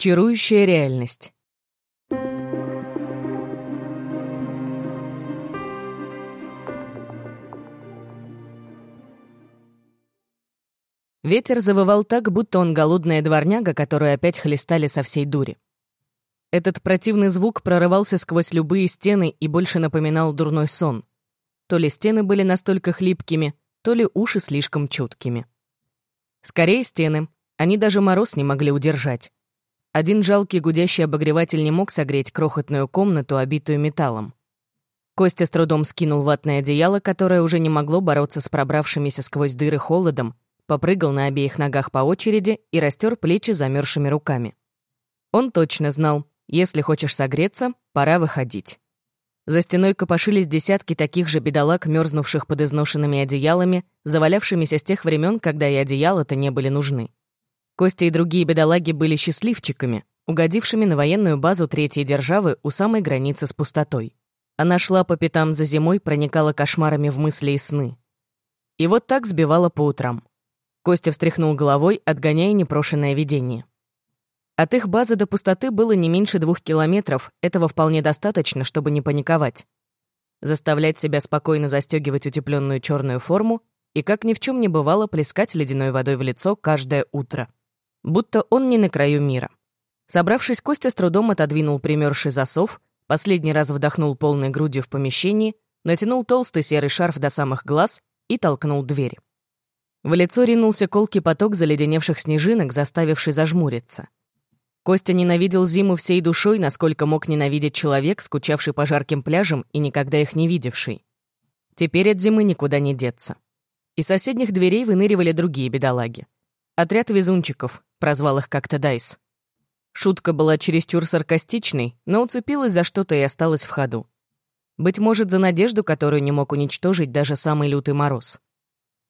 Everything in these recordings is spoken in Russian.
Чарующая реальность. Ветер завывал так, будто он голодная дворняга, которую опять хлестали со всей дури. Этот противный звук прорывался сквозь любые стены и больше напоминал дурной сон. То ли стены были настолько хлипкими, то ли уши слишком чуткими. Скорее стены, они даже мороз не могли удержать. Один жалкий гудящий обогреватель не мог согреть крохотную комнату, обитую металлом. Костя с трудом скинул ватное одеяло, которое уже не могло бороться с пробравшимися сквозь дыры холодом, попрыгал на обеих ногах по очереди и растер плечи замерзшими руками. Он точно знал, если хочешь согреться, пора выходить. За стеной копошились десятки таких же бедолаг, мерзнувших под изношенными одеялами, завалявшимися с тех времен, когда и одеяла-то не были нужны. Костя и другие бедолаги были счастливчиками, угодившими на военную базу третьей державы у самой границы с пустотой. Она шла по пятам за зимой, проникала кошмарами в мысли и сны. И вот так сбивала по утрам. Костя встряхнул головой, отгоняя непрошенное видение. От их базы до пустоты было не меньше двух километров, этого вполне достаточно, чтобы не паниковать. Заставлять себя спокойно застегивать утепленную черную форму и, как ни в чем не бывало, плескать ледяной водой в лицо каждое утро. Будто он не на краю мира. Собравшись, Костя с трудом отодвинул примерзший засов, последний раз вдохнул полной грудью в помещении, натянул толстый серый шарф до самых глаз и толкнул дверь. В лицо ринулся колкий поток заледеневших снежинок, заставивший зажмуриться. Костя ненавидел зиму всей душой, насколько мог ненавидеть человек, скучавший по жарким пляжам и никогда их не видевший. Теперь от зимы никуда не деться. Из соседних дверей выныривали другие бедолаги. Отряд везунчиков, прозвал их как-то Дайс. Шутка была чересчур саркастичной, но уцепилась за что-то и осталась в ходу. Быть может, за надежду, которую не мог уничтожить даже самый лютый мороз.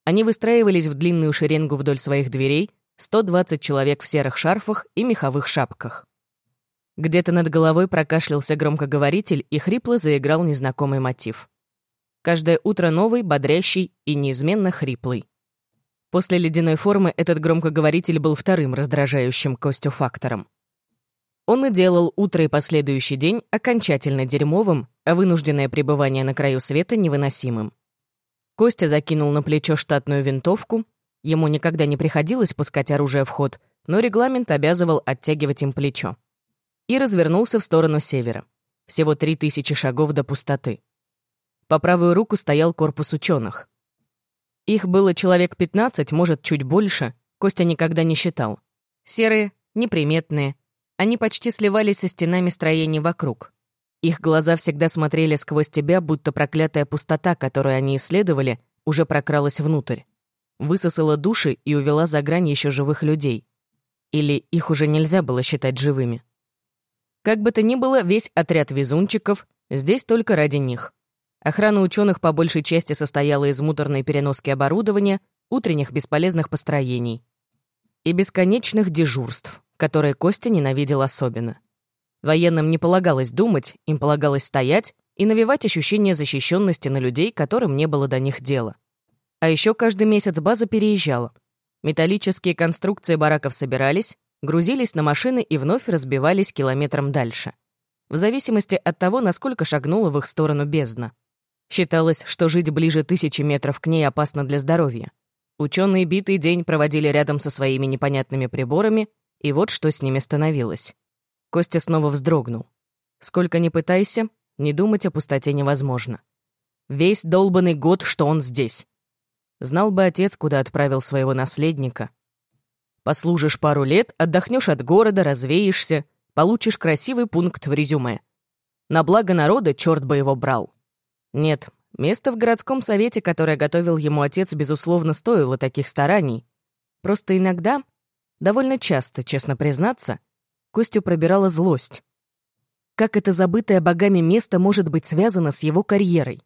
Они выстраивались в длинную шеренгу вдоль своих дверей, 120 человек в серых шарфах и меховых шапках. Где-то над головой прокашлялся громкоговоритель и хрипло заиграл незнакомый мотив. Каждое утро новый, бодрящий и неизменно хриплый. После ледяной формы этот громкоговоритель был вторым раздражающим Костю фактором. Он и делал утро и последующий день окончательно дерьмовым, а вынужденное пребывание на краю света невыносимым. Костя закинул на плечо штатную винтовку. Ему никогда не приходилось пускать оружие в ход, но регламент обязывал оттягивать им плечо. И развернулся в сторону севера. Всего три тысячи шагов до пустоты. По правую руку стоял корпус ученых. Их было человек 15, может, чуть больше, Костя никогда не считал. Серые, неприметные. Они почти сливались со стенами строений вокруг. Их глаза всегда смотрели сквозь тебя, будто проклятая пустота, которую они исследовали, уже прокралась внутрь. Высосала души и увела за грань еще живых людей. Или их уже нельзя было считать живыми. Как бы то ни было, весь отряд везунчиков здесь только ради них. Охрана ученых по большей части состояла из муторной переноски оборудования, утренних бесполезных построений и бесконечных дежурств, которые Костя ненавидел особенно. Военным не полагалось думать, им полагалось стоять и навевать ощущение защищенности на людей, которым не было до них дела. А еще каждый месяц база переезжала. Металлические конструкции бараков собирались, грузились на машины и вновь разбивались километром дальше. В зависимости от того, насколько шагнула в их сторону бездна. Считалось, что жить ближе тысячи метров к ней опасно для здоровья. Ученые битый день проводили рядом со своими непонятными приборами, и вот что с ними становилось. Костя снова вздрогнул. Сколько ни пытайся, не думать о пустоте невозможно. Весь долбанный год, что он здесь. Знал бы отец, куда отправил своего наследника. Послужишь пару лет, отдохнешь от города, развеешься, получишь красивый пункт в резюме. На благо народа черт бы его брал. Нет, место в городском совете, которое готовил ему отец, безусловно, стоило таких стараний. Просто иногда, довольно часто, честно признаться, Костю пробирала злость. Как это забытое богами место может быть связано с его карьерой?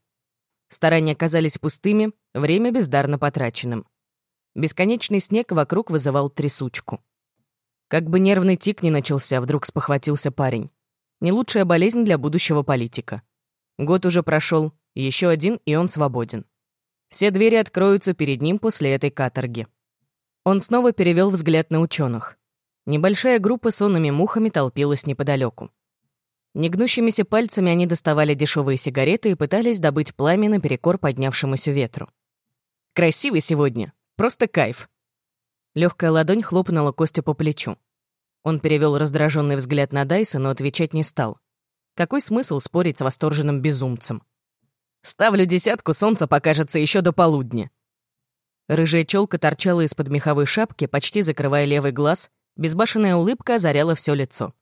Старания оказались пустыми, время бездарно потраченным. Бесконечный снег вокруг вызывал трясучку. Как бы нервный тик не начался, вдруг спохватился парень. Не лучшая болезнь для будущего политика. Год уже прошел, еще один, и он свободен. Все двери откроются перед ним после этой каторги. Он снова перевел взгляд на ученых. Небольшая группа сонными мухами толпилась неподалеку. Негнущимися пальцами они доставали дешевые сигареты и пытались добыть пламя наперекор поднявшемуся ветру. «Красивый сегодня! Просто кайф!» Легкая ладонь хлопнула Костю по плечу. Он перевел раздраженный взгляд на Дайса, но отвечать не стал. Какой смысл спорить с восторженным безумцем? «Ставлю десятку, солнце покажется еще до полудня». Рыжая челка торчала из-под меховой шапки, почти закрывая левый глаз, безбашенная улыбка озаряла все лицо.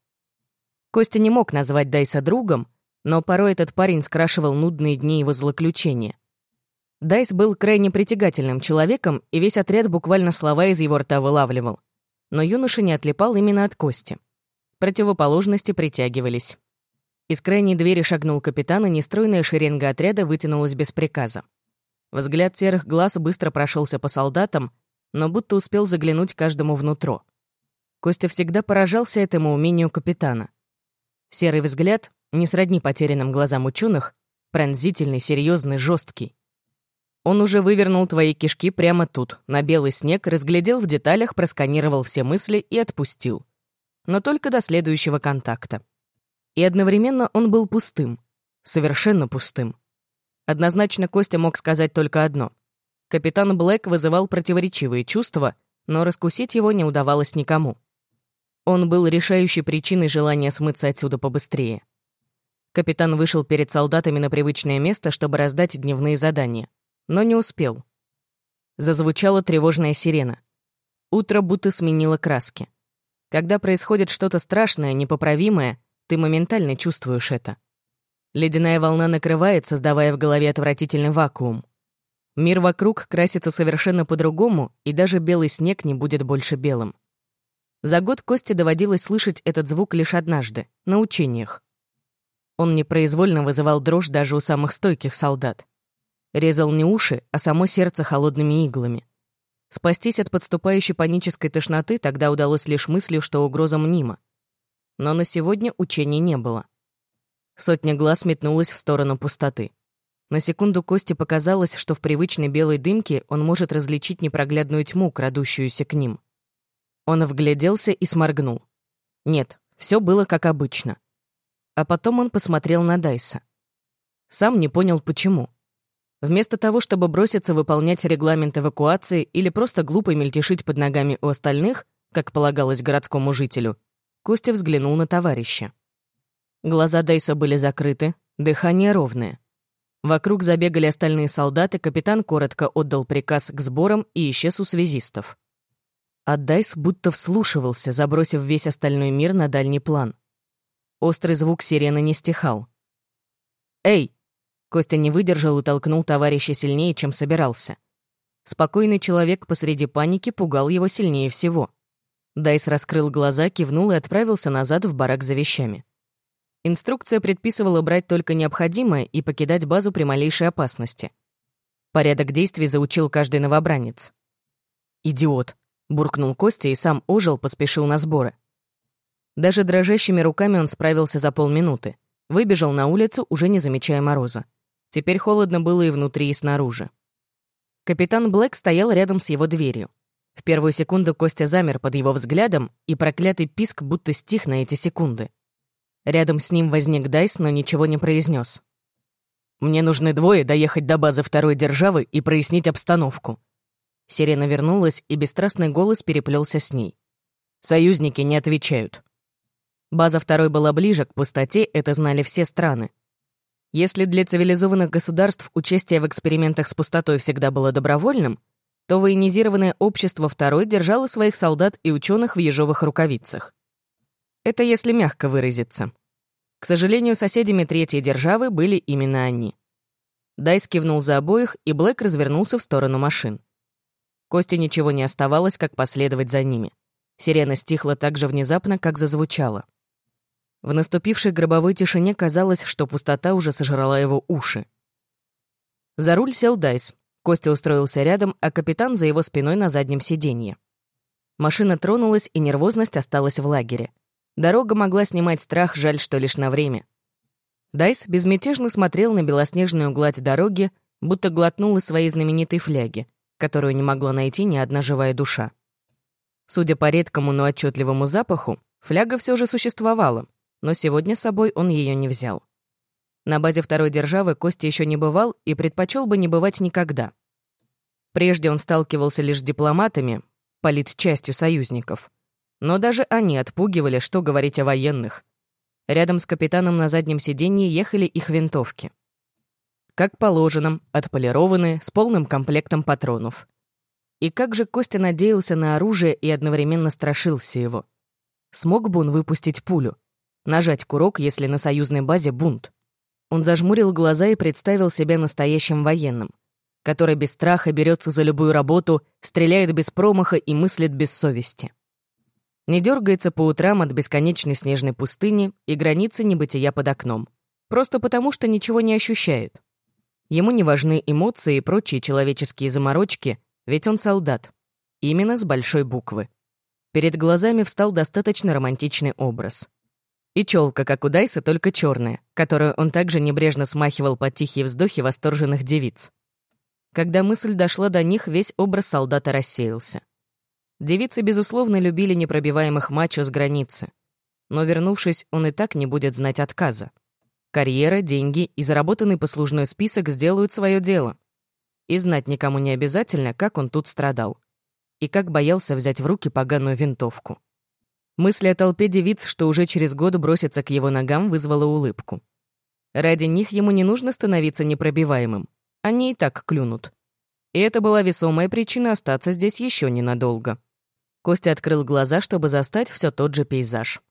Костя не мог назвать Дайса другом, но порой этот парень скрашивал нудные дни его злоключения. Дайс был крайне притягательным человеком, и весь отряд буквально слова из его рта вылавливал. Но юноша не отлипал именно от Кости. Противоположности притягивались. Из крайней двери шагнул капитан, и нестройная шеренга отряда вытянулась без приказа. Взгляд серых глаз быстро прошелся по солдатам, но будто успел заглянуть каждому внутрь. Костя всегда поражался этому умению капитана — Серый взгляд, не сродни потерянным глазам ученых, пронзительный, серьезный, жесткий. Он уже вывернул твои кишки прямо тут, на белый снег, разглядел в деталях, просканировал все мысли и отпустил. Но только до следующего контакта. И одновременно он был пустым. Совершенно пустым. Однозначно Костя мог сказать только одно. Капитан Блэк вызывал противоречивые чувства, но раскусить его не удавалось никому. Он был решающей причиной желания смыться отсюда побыстрее. Капитан вышел перед солдатами на привычное место, чтобы раздать дневные задания. Но не успел. Зазвучала тревожная сирена. Утро будто сменило краски. Когда происходит что-то страшное, непоправимое, ты моментально чувствуешь это. Ледяная волна накрывает, создавая в голове отвратительный вакуум. Мир вокруг красится совершенно по-другому, и даже белый снег не будет больше белым. За год Косте доводилось слышать этот звук лишь однажды, на учениях. Он непроизвольно вызывал дрожь даже у самых стойких солдат. Резал не уши, а само сердце холодными иглами. Спастись от подступающей панической тошноты тогда удалось лишь мыслью, что угроза мнима. Но на сегодня учений не было. Сотня глаз метнулась в сторону пустоты. На секунду Косте показалось, что в привычной белой дымке он может различить непроглядную тьму, крадущуюся к ним. Он вгляделся и сморгнул. Нет, все было как обычно. А потом он посмотрел на Дайса. Сам не понял, почему. Вместо того, чтобы броситься выполнять регламент эвакуации или просто глупо мельтешить под ногами у остальных, как полагалось городскому жителю, Костя взглянул на товарища. Глаза Дайса были закрыты, дыхание ровное. Вокруг забегали остальные солдаты, капитан коротко отдал приказ к сборам и исчез у связистов. А Дайс будто вслушивался, забросив весь остальной мир на дальний план. Острый звук сирены не стихал. «Эй!» Костя не выдержал и толкнул товарища сильнее, чем собирался. Спокойный человек посреди паники пугал его сильнее всего. Дайс раскрыл глаза, кивнул и отправился назад в барак за вещами. Инструкция предписывала брать только необходимое и покидать базу при малейшей опасности. Порядок действий заучил каждый новобранец. «Идиот!» буркнул Костя и сам ожил, поспешил на сборы. Даже дрожащими руками он справился за полминуты. Выбежал на улицу, уже не замечая мороза. Теперь холодно было и внутри, и снаружи. Капитан Блэк стоял рядом с его дверью. В первую секунду Костя замер под его взглядом, и проклятый писк будто стих на эти секунды. Рядом с ним возник Дайс, но ничего не произнес. «Мне нужны двое доехать до базы второй державы и прояснить обстановку», Сирена вернулась, и бесстрастный голос переплелся с ней. «Союзники не отвечают». База второй была ближе к пустоте, это знали все страны. Если для цивилизованных государств участие в экспериментах с пустотой всегда было добровольным, то военизированное общество второй держало своих солдат и ученых в ежовых рукавицах. Это если мягко выразиться. К сожалению, соседями третьей державы были именно они. Дайс кивнул за обоих, и Блэк развернулся в сторону машин. Косте ничего не оставалось, как последовать за ними. Сирена стихла так же внезапно, как зазвучала. В наступившей гробовой тишине казалось, что пустота уже сожрала его уши. За руль сел Дайс. Костя устроился рядом, а капитан за его спиной на заднем сиденье. Машина тронулась, и нервозность осталась в лагере. Дорога могла снимать страх, жаль, что лишь на время. Дайс безмятежно смотрел на белоснежную гладь дороги, будто глотнул из своей знаменитой фляги, которую не могла найти ни одна живая душа. Судя по редкому, но отчетливому запаху, фляга все же существовала, но сегодня с собой он ее не взял. На базе второй державы Костя еще не бывал и предпочел бы не бывать никогда. Прежде он сталкивался лишь с дипломатами, политчастью союзников. Но даже они отпугивали, что говорить о военных. Рядом с капитаном на заднем сиденье ехали их винтовки. Как положено, отполированные, с полным комплектом патронов. И как же Костя надеялся на оружие и одновременно страшился его. Смог бы он выпустить пулю? Нажать курок, если на союзной базе бунт? Он зажмурил глаза и представил себя настоящим военным, который без страха берется за любую работу, стреляет без промаха и мыслит без совести. Не дергается по утрам от бесконечной снежной пустыни и границы небытия под окном. Просто потому, что ничего не ощущает. Ему не важны эмоции и прочие человеческие заморочки, ведь он солдат. Именно с большой буквы. Перед глазами встал достаточно романтичный образ. И челка, как у Дайса, только черная, которую он также небрежно смахивал под тихие вздохи восторженных девиц. Когда мысль дошла до них, весь образ солдата рассеялся. Девицы, безусловно, любили непробиваемых мачо с границы. Но, вернувшись, он и так не будет знать отказа. Карьера, деньги и заработанный послужной список сделают свое дело. И знать никому не обязательно, как он тут страдал. И как боялся взять в руки поганую винтовку. Мысль о толпе девиц, что уже через год бросится к его ногам, вызвала улыбку. Ради них ему не нужно становиться непробиваемым. Они и так клюнут. И это была весомая причина остаться здесь еще ненадолго. Костя открыл глаза, чтобы застать все тот же пейзаж.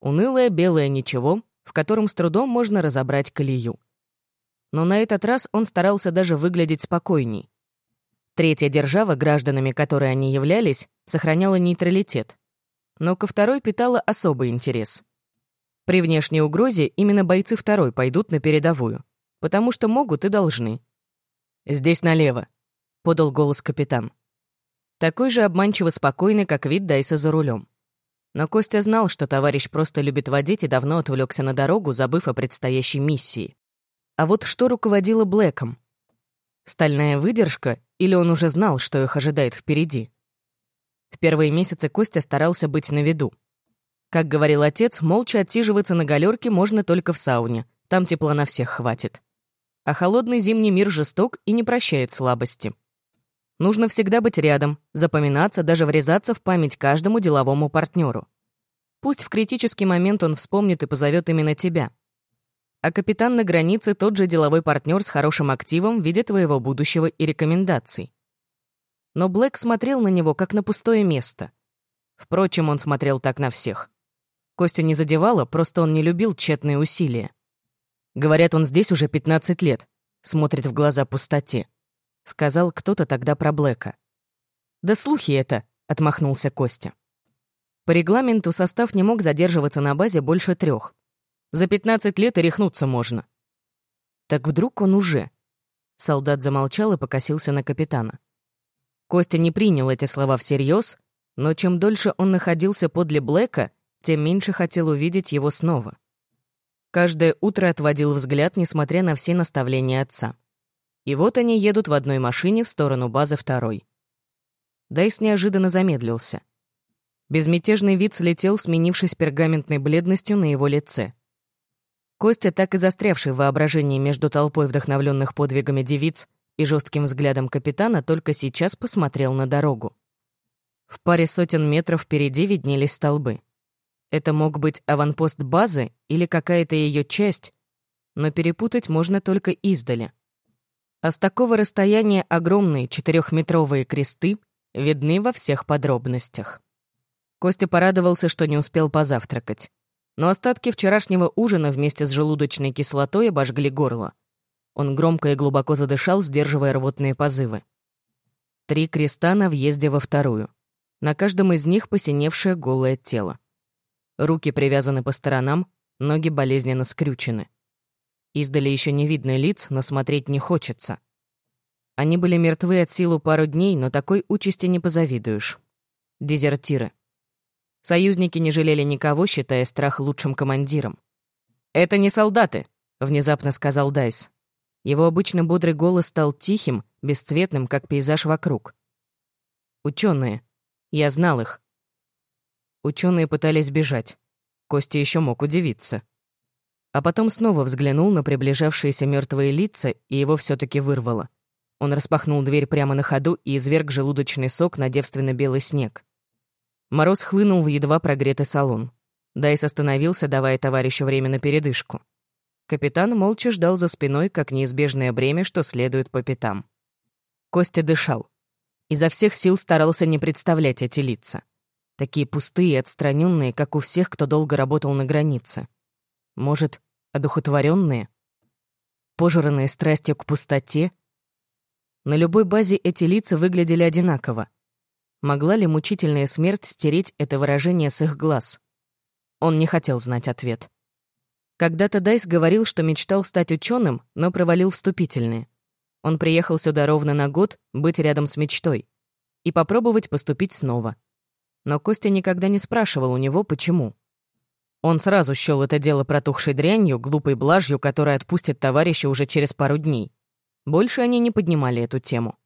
Унылое белое ничего, в котором с трудом можно разобрать колею. Но на этот раз он старался даже выглядеть спокойней. Третья держава, гражданами которой они являлись, сохраняла нейтралитет, но ко второй питала особый интерес. При внешней угрозе именно бойцы второй пойдут на передовую, потому что могут и должны. «Здесь налево», — подал голос капитан. Такой же обманчиво спокойный, как вид Дайса за рулем. Но Костя знал, что товарищ просто любит водить и давно отвлекся на дорогу, забыв о предстоящей миссии. А вот что руководило Блэком? Стальная выдержка, или он уже знал, что их ожидает впереди? В первые месяцы Костя старался быть на виду. Как говорил отец, молча отсиживаться на галерке можно только в сауне, там тепла на всех хватит. А холодный зимний мир жесток и не прощает слабости. Нужно всегда быть рядом, запоминаться, даже врезаться в память каждому деловому партнеру. Пусть в критический момент он вспомнит и позовет именно тебя. А капитан на границе тот же деловой партнер с хорошим активом в виде твоего будущего и рекомендаций но Блэк смотрел на него, как на пустое место. Впрочем, он смотрел так на всех. Костя не задевала, просто он не любил тщетные усилия. Говорят, он здесь уже 15 лет, смотрит в глаза пустоте. Сказал кто-то тогда про Блэка. «Да слухи это», — отмахнулся Костя. По регламенту состав не мог задерживаться на базе больше трех. За 15 лет и рехнуться можно. Так вдруг он уже... Солдат замолчал и покосился на капитана. Костя не принял эти слова всерьез, но чем дольше он находился подле Блэка, тем меньше хотел увидеть его снова. Каждое утро отводил взгляд, несмотря на все наставления отца. И вот они едут в одной машине в сторону базы второй. Дайс неожиданно замедлился. Безмятежный вид слетел, сменившись пергаментной бледностью на его лице. Костя, так и застрявший в воображении между толпой вдохновленных подвигами девиц, и жестким взглядом капитана только сейчас посмотрел на дорогу. В паре сотен метров впереди виднелись столбы. Это мог быть аванпост базы или какая-то ее часть, но перепутать можно только издали. А с такого расстояния огромные четырехметровые кресты видны во всех подробностях. Костя порадовался, что не успел позавтракать. Но остатки вчерашнего ужина вместе с желудочной кислотой обожгли горло. Он громко и глубоко задышал, сдерживая рвотные позывы. Три креста на въезде во вторую. На каждом из них посиневшее голое тело. Руки привязаны по сторонам, ноги болезненно скрючены. Издали еще не видно лиц, но смотреть не хочется. Они были мертвы от силу пару дней, но такой участи не позавидуешь. Дезертиры. Союзники не жалели никого, считая страх лучшим командиром. «Это не солдаты», — внезапно сказал Дайс. Его обычно бодрый голос стал тихим, бесцветным, как пейзаж вокруг. «Ученые. Я знал их. Ученые пытались бежать. Костя еще мог удивиться. А потом снова взглянул на приближавшиеся мертвые лица, и его все таки вырвало. Он распахнул дверь прямо на ходу и изверг желудочный сок на девственно-белый снег. Мороз хлынул в едва прогретый салон. Дайс остановился, давая товарищу время на передышку. Капитан молча ждал за спиной, как неизбежное бремя, что следует по пятам. Костя дышал. Изо всех сил старался не представлять эти лица. Такие пустые и отстраненные, как у всех, кто долго работал на границе. Может, одухотворенные? Пожранные страстью к пустоте? На любой базе эти лица выглядели одинаково. Могла ли мучительная смерть стереть это выражение с их глаз? Он не хотел знать ответ. Когда-то Дайс говорил, что мечтал стать ученым, но провалил вступительные. Он приехал сюда ровно на год, быть рядом с мечтой. И попробовать поступить снова. Но Костя никогда не спрашивал у него, почему. Он сразу счёл это дело протухшей дрянью, глупой блажью, которая отпустит товарища уже через пару дней. Больше они не поднимали эту тему.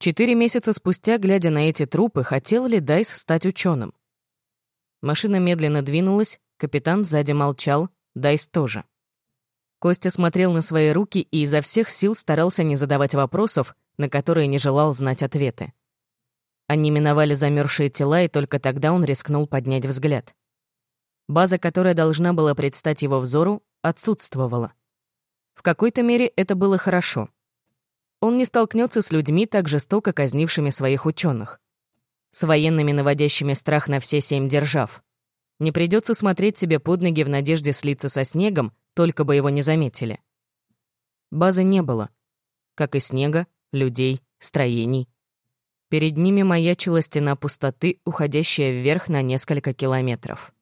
Четыре месяца спустя, глядя на эти трупы, хотел ли Дайс стать ученым? Машина медленно двинулась, капитан сзади молчал, Дайс тоже. Костя смотрел на свои руки и изо всех сил старался не задавать вопросов, на которые не желал знать ответы. Они миновали замерзшие тела, и только тогда он рискнул поднять взгляд. База, которая должна была предстать его взору, отсутствовала. В какой-то мере это было хорошо. Он не столкнется с людьми, так жестоко казнившими своих ученых с военными, наводящими страх на все семь держав. Не придется смотреть себе под ноги в надежде слиться со снегом, только бы его не заметили. Базы не было. Как и снега, людей, строений. Перед ними маячила стена пустоты, уходящая вверх на несколько километров.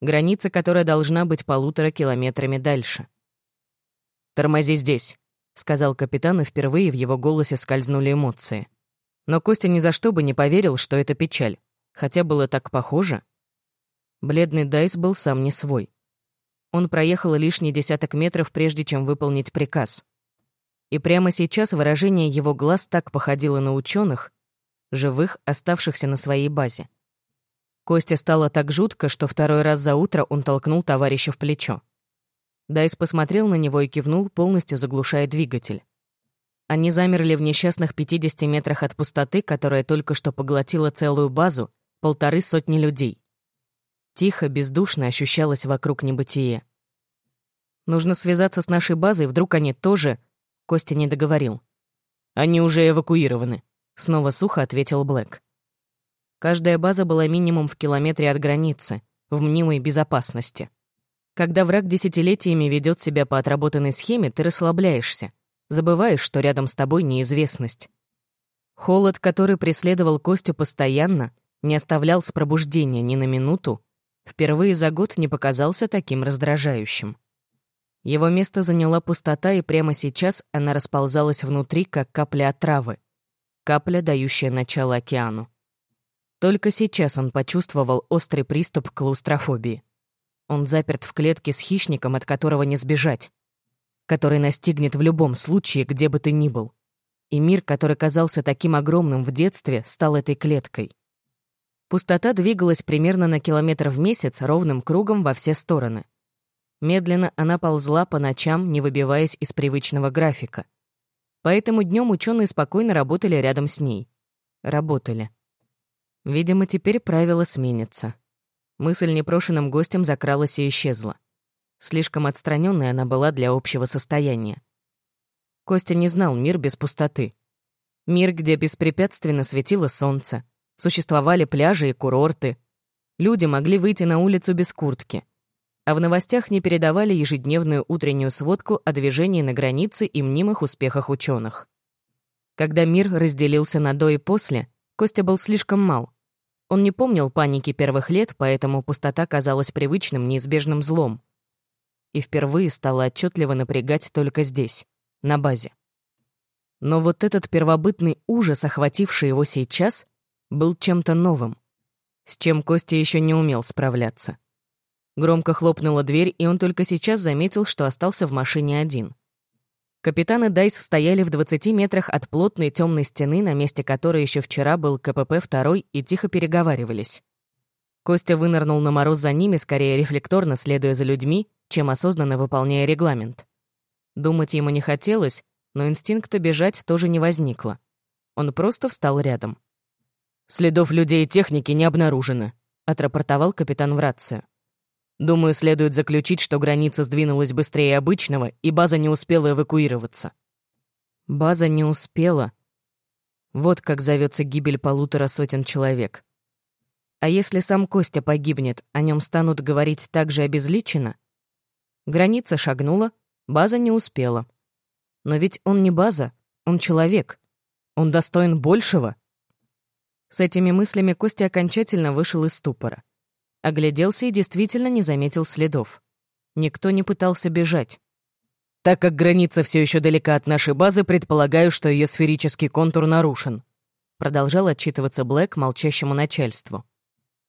Граница, которая должна быть полутора километрами дальше. «Тормози здесь», — сказал капитан, и впервые в его голосе скользнули эмоции. Но Костя ни за что бы не поверил, что это печаль. Хотя было так похоже. Бледный Дайс был сам не свой. Он проехал лишний десяток метров, прежде чем выполнить приказ. И прямо сейчас выражение его глаз так походило на ученых, живых, оставшихся на своей базе. Костя стало так жутко, что второй раз за утро он толкнул товарища в плечо. Дайс посмотрел на него и кивнул, полностью заглушая двигатель. Они замерли в несчастных 50 метрах от пустоты, которая только что поглотила целую базу, полторы сотни людей. Тихо, бездушно ощущалось вокруг небытие. «Нужно связаться с нашей базой, вдруг они тоже...» Костя не договорил. «Они уже эвакуированы», — снова сухо ответил Блэк. Каждая база была минимум в километре от границы, в мнимой безопасности. Когда враг десятилетиями ведет себя по отработанной схеме, ты расслабляешься, забываешь, что рядом с тобой неизвестность. Холод, который преследовал Костю постоянно, не оставлял с пробуждения ни на минуту, впервые за год не показался таким раздражающим. Его место заняла пустота, и прямо сейчас она расползалась внутри, как капля отравы. Капля, дающая начало океану. Только сейчас он почувствовал острый приступ клаустрофобии. Он заперт в клетке с хищником, от которого не сбежать который настигнет в любом случае, где бы ты ни был. И мир, который казался таким огромным в детстве, стал этой клеткой. Пустота двигалась примерно на километр в месяц ровным кругом во все стороны. Медленно она ползла по ночам, не выбиваясь из привычного графика. Поэтому днем ученые спокойно работали рядом с ней. Работали. Видимо, теперь правила сменятся. Мысль непрошенным гостем закралась и исчезла. Слишком отстраненной она была для общего состояния. Костя не знал мир без пустоты. Мир, где беспрепятственно светило солнце, существовали пляжи и курорты. Люди могли выйти на улицу без куртки. А в новостях не передавали ежедневную утреннюю сводку о движении на границе и мнимых успехах ученых. Когда мир разделился на «до» и «после», Костя был слишком мал. Он не помнил паники первых лет, поэтому пустота казалась привычным, неизбежным злом и впервые стало отчетливо напрягать только здесь, на базе. Но вот этот первобытный ужас, охвативший его сейчас, был чем-то новым, с чем Костя еще не умел справляться. Громко хлопнула дверь, и он только сейчас заметил, что остался в машине один. Капитан и Дайс стояли в 20 метрах от плотной темной стены, на месте которой еще вчера был КПП-2 и тихо переговаривались. Костя вынырнул на мороз за ними, скорее рефлекторно следуя за людьми, чем осознанно выполняя регламент. Думать ему не хотелось, но инстинкта бежать тоже не возникло. Он просто встал рядом. «Следов людей и техники не обнаружено», — отрапортовал капитан в рацию. «Думаю, следует заключить, что граница сдвинулась быстрее обычного, и база не успела эвакуироваться». «База не успела», вот как зовется гибель полутора сотен человек. А если сам Костя погибнет, о нем станут говорить так же обезличенно? Граница шагнула, база не успела. Но ведь он не база, он человек. Он достоин большего. С этими мыслями Костя окончательно вышел из ступора. Огляделся и действительно не заметил следов. Никто не пытался бежать. Так как граница все еще далека от нашей базы, предполагаю, что ее сферический контур нарушен. Продолжал отчитываться Блэк молчащему начальству.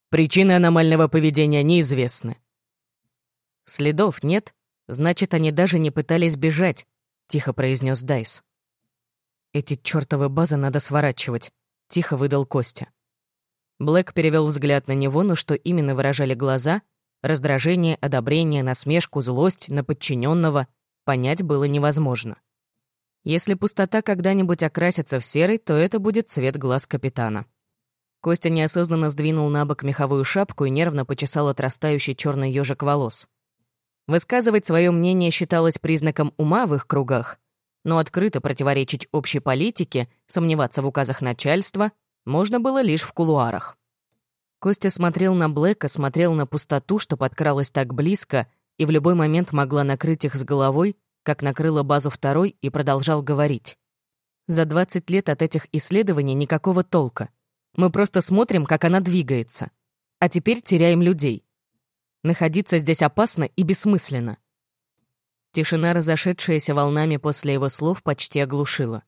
Причины аномального поведения неизвестны. Следов нет, значит, они даже не пытались бежать, тихо произнес Дайс. Эти чертовы базы надо сворачивать, тихо выдал Костя. Блэк перевел взгляд на него, но что именно выражали глаза? Раздражение, одобрение, насмешку, злость на подчиненного — понять было невозможно. Если пустота когда-нибудь окрасится в серый, то это будет цвет глаз капитана. Костя неосознанно сдвинул на бок меховую шапку и нервно почесал отрастающий черный ежик волос. Высказывать свое мнение считалось признаком ума в их кругах, но открыто противоречить общей политике, сомневаться в указах начальства можно было лишь в кулуарах. Костя смотрел на Блэка, смотрел на пустоту, что подкралась так близко, и в любой момент могла накрыть их с головой, как накрыла базу второй, и продолжал говорить. За 20 лет от этих исследований никакого толка. Мы просто смотрим, как она двигается. А теперь теряем людей. Находиться здесь опасно и бессмысленно. Тишина, разошедшаяся волнами после его слов, почти оглушила.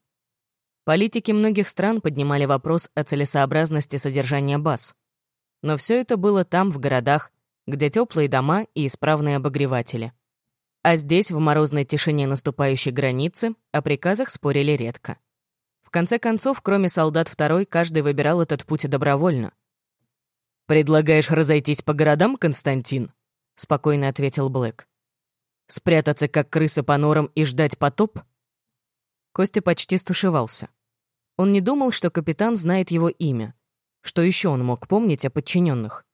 Политики многих стран поднимали вопрос о целесообразности содержания баз. Но все это было там, в городах, где теплые дома и исправные обогреватели. А здесь, в морозной тишине наступающей границы, о приказах спорили редко. В конце концов, кроме солдат второй, каждый выбирал этот путь добровольно. «Предлагаешь разойтись по городам, Константин?» — спокойно ответил Блэк. «Спрятаться, как крысы по норам, и ждать потоп?» Костя почти стушевался. Он не думал, что капитан знает его имя. Что еще он мог помнить о подчиненных?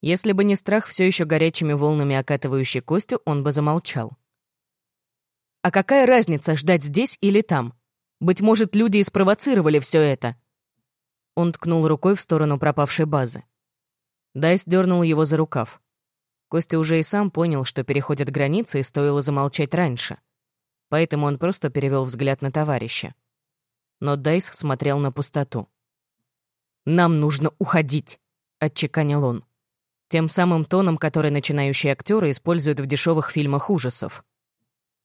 Если бы не страх, все еще горячими волнами окатывающий Костю, он бы замолчал. А какая разница, ждать здесь или там? Быть может, люди и спровоцировали все это. Он ткнул рукой в сторону пропавшей базы. Дайс дернул его за рукав. Костя уже и сам понял, что переходят границы, и стоило замолчать раньше. Поэтому он просто перевел взгляд на товарища. Но Дайс смотрел на пустоту. «Нам нужно уходить», — отчеканил он тем самым тоном, который начинающие актеры используют в дешевых фильмах ужасов.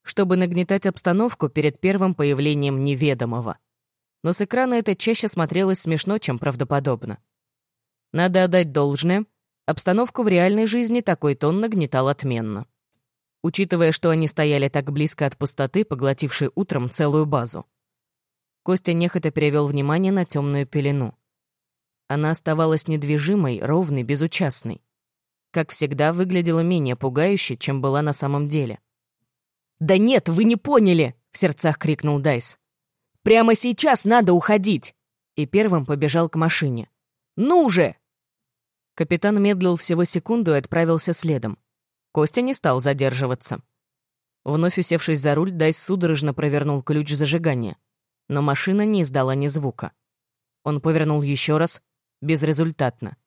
Чтобы нагнетать обстановку перед первым появлением неведомого. Но с экрана это чаще смотрелось смешно, чем правдоподобно. Надо отдать должное, обстановку в реальной жизни такой тон нагнетал отменно. Учитывая, что они стояли так близко от пустоты, поглотившей утром целую базу. Костя нехотя перевел внимание на темную пелену. Она оставалась недвижимой, ровной, безучастной как всегда, выглядела менее пугающе, чем была на самом деле. «Да нет, вы не поняли!» — в сердцах крикнул Дайс. «Прямо сейчас надо уходить!» И первым побежал к машине. «Ну же!» Капитан медлил всего секунду и отправился следом. Костя не стал задерживаться. Вновь усевшись за руль, Дайс судорожно провернул ключ зажигания. Но машина не издала ни звука. Он повернул еще раз, безрезультатно.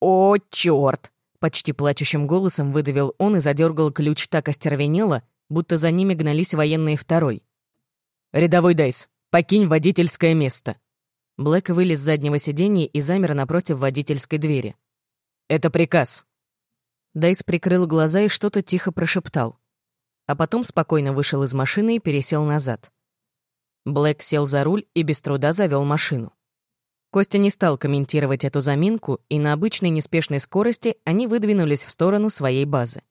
«О, черт!» Почти плачущим голосом выдавил он и задергал ключ так остервенело, будто за ними гнались военные второй. «Рядовой Дайс, покинь водительское место!» Блэк вылез с заднего сиденья и замер напротив водительской двери. «Это приказ!» Дайс прикрыл глаза и что-то тихо прошептал. А потом спокойно вышел из машины и пересел назад. Блэк сел за руль и без труда завел машину. Костя не стал комментировать эту заминку, и на обычной неспешной скорости они выдвинулись в сторону своей базы.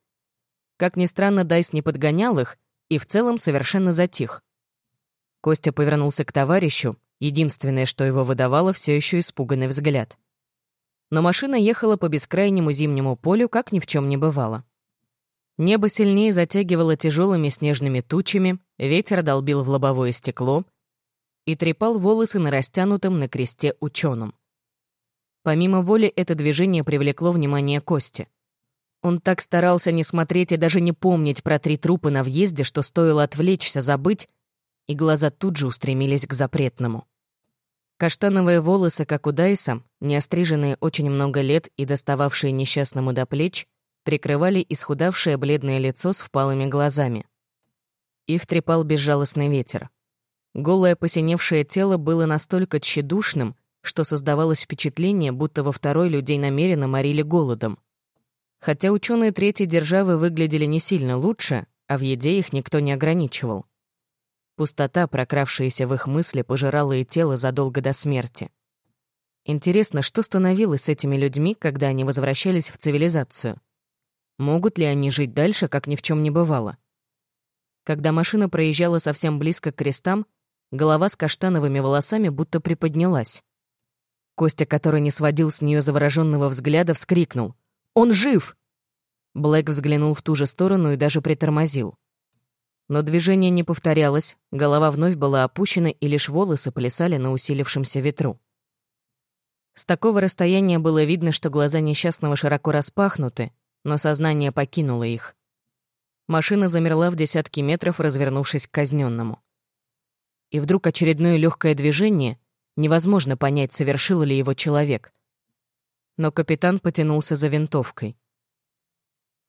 Как ни странно, Дайс не подгонял их и в целом совершенно затих. Костя повернулся к товарищу, единственное, что его выдавало, все еще испуганный взгляд. Но машина ехала по бескрайнему зимнему полю, как ни в чем не бывало. Небо сильнее затягивало тяжелыми снежными тучами, ветер долбил в лобовое стекло и трепал волосы на растянутом на кресте ученом. Помимо воли это движение привлекло внимание Кости. Он так старался не смотреть и даже не помнить про три трупа на въезде, что стоило отвлечься, забыть, и глаза тут же устремились к запретному. Каштановые волосы, как у Дайса, не остриженные очень много лет и достававшие несчастному до плеч, прикрывали исхудавшее бледное лицо с впалыми глазами. Их трепал безжалостный ветер. Голое посиневшее тело было настолько тщедушным, что создавалось впечатление, будто во второй людей намеренно морили голодом. Хотя ученые третьей державы выглядели не сильно лучше, а в еде их никто не ограничивал. Пустота, прокравшаяся в их мысли, пожирала и тело задолго до смерти. Интересно, что становилось с этими людьми, когда они возвращались в цивилизацию? Могут ли они жить дальше, как ни в чем не бывало? Когда машина проезжала совсем близко к крестам, голова с каштановыми волосами будто приподнялась. Костя, который не сводил с нее завороженного взгляда, вскрикнул. «Он жив!» Блэк взглянул в ту же сторону и даже притормозил. Но движение не повторялось, голова вновь была опущена, и лишь волосы плясали на усилившемся ветру. С такого расстояния было видно, что глаза несчастного широко распахнуты, но сознание покинуло их. Машина замерла в десятки метров, развернувшись к казненному. И вдруг очередное легкое движение, невозможно понять, совершил ли его человек. Но капитан потянулся за винтовкой.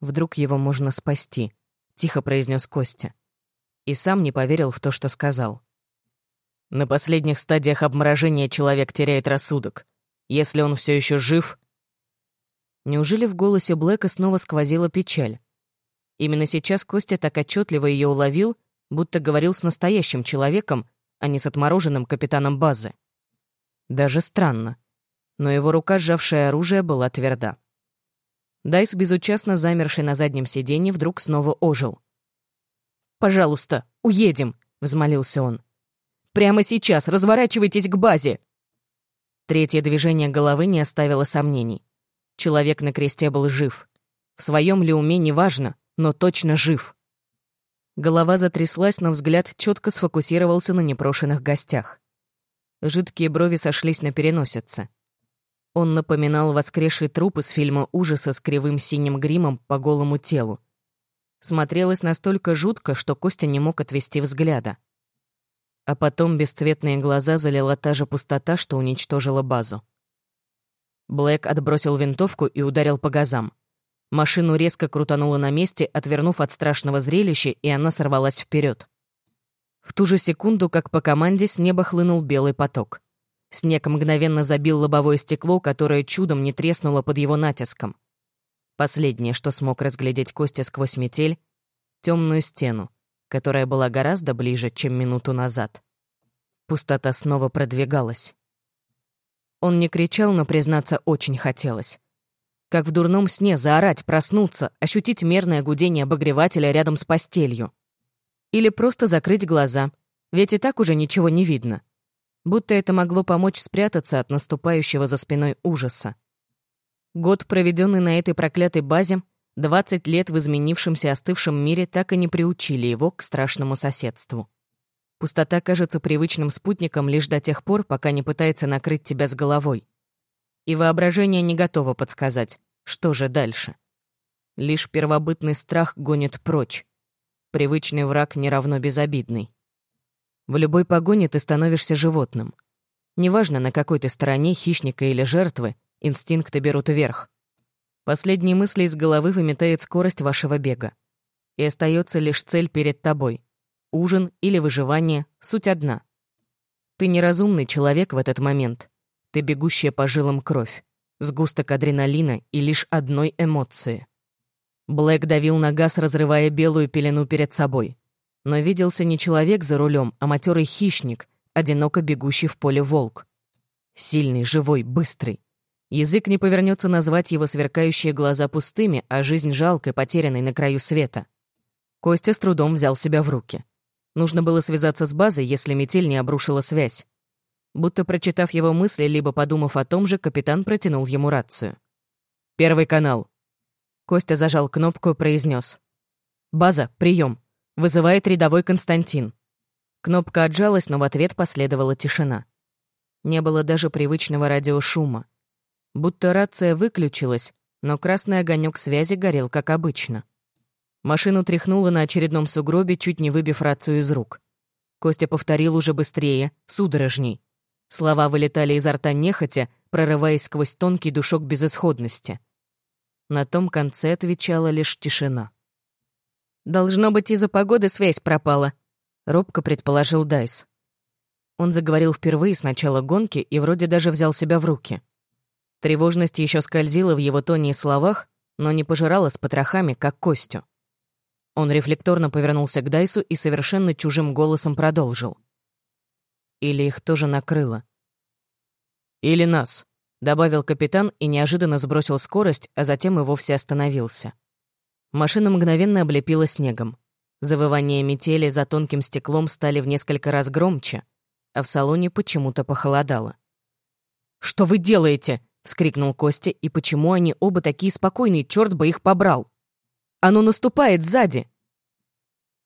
«Вдруг его можно спасти», — тихо произнес Костя. И сам не поверил в то, что сказал. На последних стадиях обморожения человек теряет рассудок. Если он все еще жив... Неужели в голосе Блэка снова сквозила печаль? Именно сейчас Костя так отчетливо ее уловил, будто говорил с настоящим человеком, а не с отмороженным капитаном базы. Даже странно. Но его рука, сжавшая оружие, была тверда. Дайс, безучастно замерший на заднем сиденье, вдруг снова ожил. «Пожалуйста, уедем!» — взмолился он. «Прямо сейчас! Разворачивайтесь к базе!» Третье движение головы не оставило сомнений. Человек на кресте был жив. В своем ли уме неважно, но точно жив. Голова затряслась, но взгляд четко сфокусировался на непрошенных гостях. Жидкие брови сошлись на переносице. Он напоминал воскресший труп из фильма ужаса с кривым синим гримом по голому телу. Смотрелось настолько жутко, что Костя не мог отвести взгляда. А потом бесцветные глаза залила та же пустота, что уничтожила базу. Блэк отбросил винтовку и ударил по газам. Машину резко крутануло на месте, отвернув от страшного зрелища, и она сорвалась вперед. В ту же секунду, как по команде, с неба хлынул белый поток. Снег мгновенно забил лобовое стекло, которое чудом не треснуло под его натиском. Последнее, что смог разглядеть Костя сквозь метель — темную стену, которая была гораздо ближе, чем минуту назад. Пустота снова продвигалась. Он не кричал, но, признаться, очень хотелось. Как в дурном сне заорать, проснуться, ощутить мерное гудение обогревателя рядом с постелью. Или просто закрыть глаза, ведь и так уже ничего не видно. Будто это могло помочь спрятаться от наступающего за спиной ужаса. Год, проведенный на этой проклятой базе, 20 лет в изменившемся остывшем мире так и не приучили его к страшному соседству. Пустота кажется привычным спутником лишь до тех пор, пока не пытается накрыть тебя с головой. И воображение не готово подсказать, что же дальше. Лишь первобытный страх гонит прочь. Привычный враг не равно безобидный. В любой погоне ты становишься животным. Неважно, на какой ты стороне, хищника или жертвы, инстинкты берут верх. Последние мысли из головы выметает скорость вашего бега. И остается лишь цель перед тобой ужин или выживание — суть одна. Ты неразумный человек в этот момент. Ты бегущая по жилам кровь, сгусток адреналина и лишь одной эмоции. Блэк давил на газ, разрывая белую пелену перед собой. Но виделся не человек за рулем, а матерый хищник, одиноко бегущий в поле волк. Сильный, живой, быстрый. Язык не повернется назвать его сверкающие глаза пустыми, а жизнь жалкой, потерянной на краю света. Костя с трудом взял себя в руки. Нужно было связаться с базой, если метель не обрушила связь. Будто прочитав его мысли, либо подумав о том же, капитан протянул ему рацию. «Первый канал». Костя зажал кнопку и произнес. «База, прием. Вызывает рядовой Константин». Кнопка отжалась, но в ответ последовала тишина. Не было даже привычного радиошума. Будто рация выключилась, но красный огонек связи горел, как обычно. Машину тряхнуло на очередном сугробе, чуть не выбив рацию из рук. Костя повторил уже быстрее, судорожней. Слова вылетали изо рта нехотя, прорываясь сквозь тонкий душок безысходности. На том конце отвечала лишь тишина. «Должно быть, из-за погоды связь пропала», — робко предположил Дайс. Он заговорил впервые с начала гонки и вроде даже взял себя в руки. Тревожность еще скользила в его тоне и словах, но не пожирала с потрохами, как Костю. Он рефлекторно повернулся к Дайсу и совершенно чужим голосом продолжил. Или их тоже накрыло. «Или нас», — добавил капитан и неожиданно сбросил скорость, а затем и вовсе остановился. Машина мгновенно облепила снегом. Завывания метели за тонким стеклом стали в несколько раз громче, а в салоне почему-то похолодало. «Что вы делаете?» — вскрикнул Костя, и почему они оба такие спокойные, черт бы их побрал! «Оно наступает сзади!»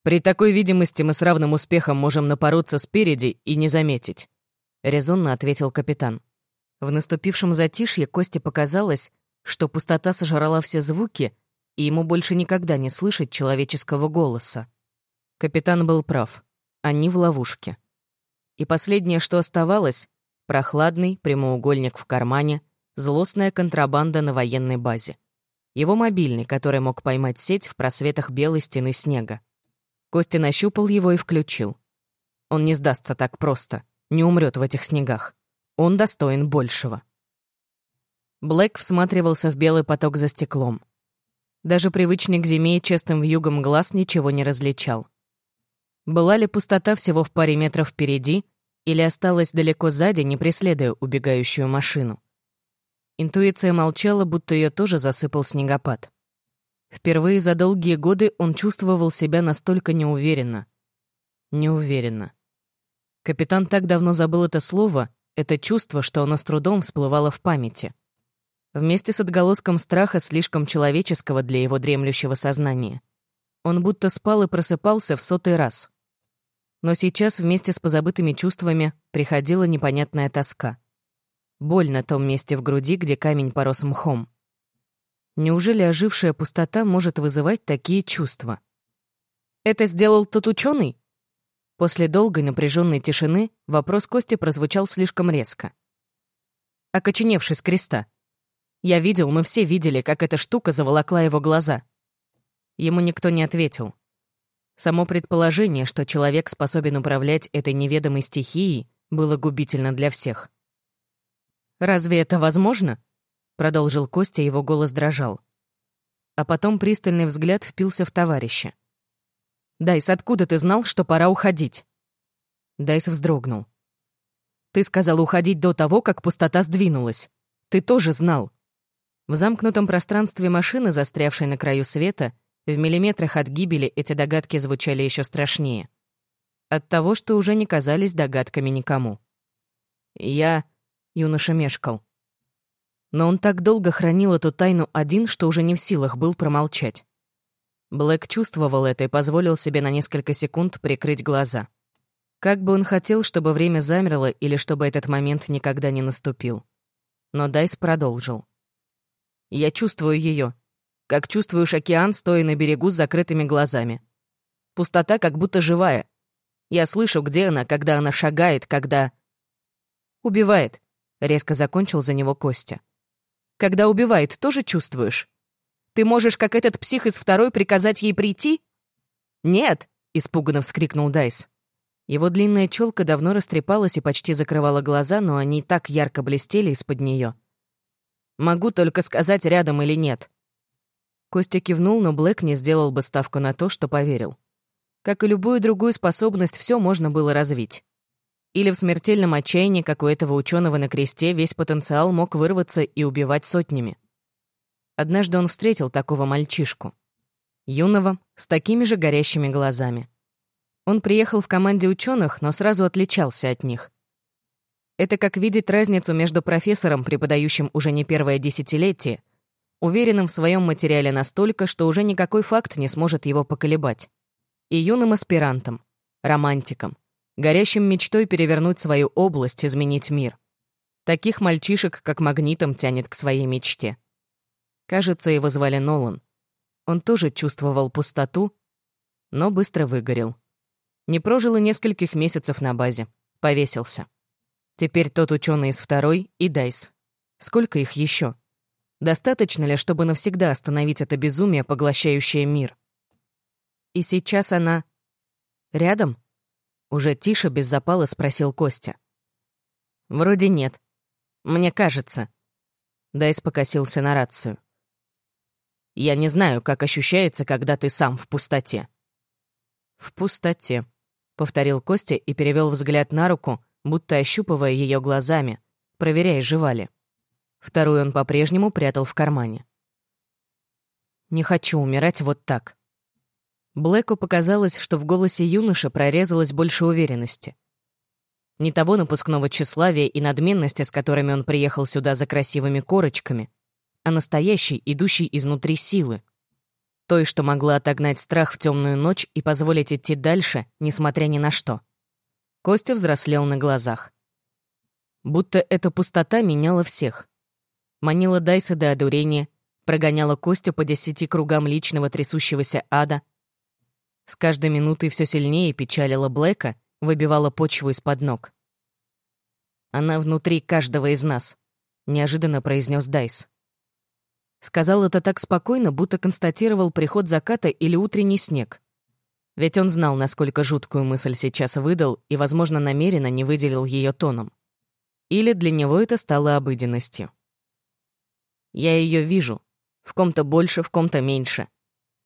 «При такой видимости мы с равным успехом можем напороться спереди и не заметить», — резонно ответил капитан. В наступившем затишье Косте показалось, что пустота сожрала все звуки, и ему больше никогда не слышать человеческого голоса. Капитан был прав. Они в ловушке. И последнее, что оставалось — прохладный прямоугольник в кармане, злостная контрабанда на военной базе. Его мобильный, который мог поймать сеть в просветах белой стены снега. Костя нащупал его и включил. Он не сдастся так просто, не умрет в этих снегах. Он достоин большего. Блэк всматривался в белый поток за стеклом. Даже привычный к зиме и честным вьюгам глаз ничего не различал. Была ли пустота всего в паре метров впереди, или осталась далеко сзади, не преследуя убегающую машину? Интуиция молчала, будто ее тоже засыпал снегопад. Впервые за долгие годы он чувствовал себя настолько неуверенно. Неуверенно. Капитан так давно забыл это слово, это чувство, что оно с трудом всплывало в памяти вместе с отголоском страха слишком человеческого для его дремлющего сознания. Он будто спал и просыпался в сотый раз. Но сейчас вместе с позабытыми чувствами приходила непонятная тоска. Боль на том месте в груди, где камень порос мхом. Неужели ожившая пустота может вызывать такие чувства? «Это сделал тот ученый? После долгой напряженной тишины вопрос Кости прозвучал слишком резко. Окоченевший с креста. Я видел, мы все видели, как эта штука заволокла его глаза. Ему никто не ответил. Само предположение, что человек способен управлять этой неведомой стихией, было губительно для всех. «Разве это возможно?» — продолжил Костя, его голос дрожал. А потом пристальный взгляд впился в товарища. «Дайс, откуда ты знал, что пора уходить?» Дайс вздрогнул. «Ты сказал уходить до того, как пустота сдвинулась. Ты тоже знал». В замкнутом пространстве машины, застрявшей на краю света, в миллиметрах от гибели эти догадки звучали еще страшнее. От того, что уже не казались догадками никому. «Я...» — юноша мешкал. Но он так долго хранил эту тайну один, что уже не в силах был промолчать. Блэк чувствовал это и позволил себе на несколько секунд прикрыть глаза. Как бы он хотел, чтобы время замерло или чтобы этот момент никогда не наступил. Но Дайс продолжил. Я чувствую ее, как чувствуешь океан, стоя на берегу с закрытыми глазами. Пустота как будто живая. Я слышу, где она, когда она шагает, когда... Убивает, — резко закончил за него Костя. Когда убивает, тоже чувствуешь? Ты можешь, как этот псих из второй, приказать ей прийти? Нет, — испуганно вскрикнул Дайс. Его длинная челка давно растрепалась и почти закрывала глаза, но они так ярко блестели из-под нее. Могу только сказать, рядом или нет». Костя кивнул, но Блэк не сделал бы ставку на то, что поверил. Как и любую другую способность, все можно было развить. Или в смертельном отчаянии, как у этого ученого на кресте, весь потенциал мог вырваться и убивать сотнями. Однажды он встретил такого мальчишку. Юного, с такими же горящими глазами. Он приехал в команде ученых, но сразу отличался от них. Это как видеть разницу между профессором, преподающим уже не первое десятилетие, уверенным в своем материале настолько, что уже никакой факт не сможет его поколебать, и юным аспирантом, романтиком, горящим мечтой перевернуть свою область, изменить мир. Таких мальчишек, как магнитом, тянет к своей мечте. Кажется, его звали Нолан. Он тоже чувствовал пустоту, но быстро выгорел. Не прожил и нескольких месяцев на базе. Повесился. Теперь тот ученый из второй и Дайс. Сколько их еще? Достаточно ли, чтобы навсегда остановить это безумие, поглощающее мир? И сейчас она... Рядом? Уже тише, без запала спросил Костя. Вроде нет. Мне кажется. Дайс покосился на рацию. Я не знаю, как ощущается, когда ты сам в пустоте. В пустоте, повторил Костя и перевел взгляд на руку, будто ощупывая ее глазами, проверяя, жива ли. Вторую он по-прежнему прятал в кармане. «Не хочу умирать вот так». Блэку показалось, что в голосе юноши прорезалось больше уверенности. Не того напускного тщеславия и надменности, с которыми он приехал сюда за красивыми корочками, а настоящей, идущей изнутри силы. Той, что могла отогнать страх в темную ночь и позволить идти дальше, несмотря ни на что. Костя взрослел на глазах. Будто эта пустота меняла всех. Манила Дайса до одурения, прогоняла Костю по десяти кругам личного трясущегося ада. С каждой минутой все сильнее печалила Блэка, выбивала почву из-под ног. «Она внутри каждого из нас», — неожиданно произнес Дайс. Сказал это так спокойно, будто констатировал приход заката или утренний снег. Ведь он знал, насколько жуткую мысль сейчас выдал и, возможно, намеренно не выделил ее тоном. Или для него это стало обыденностью. «Я ее вижу. В ком-то больше, в ком-то меньше.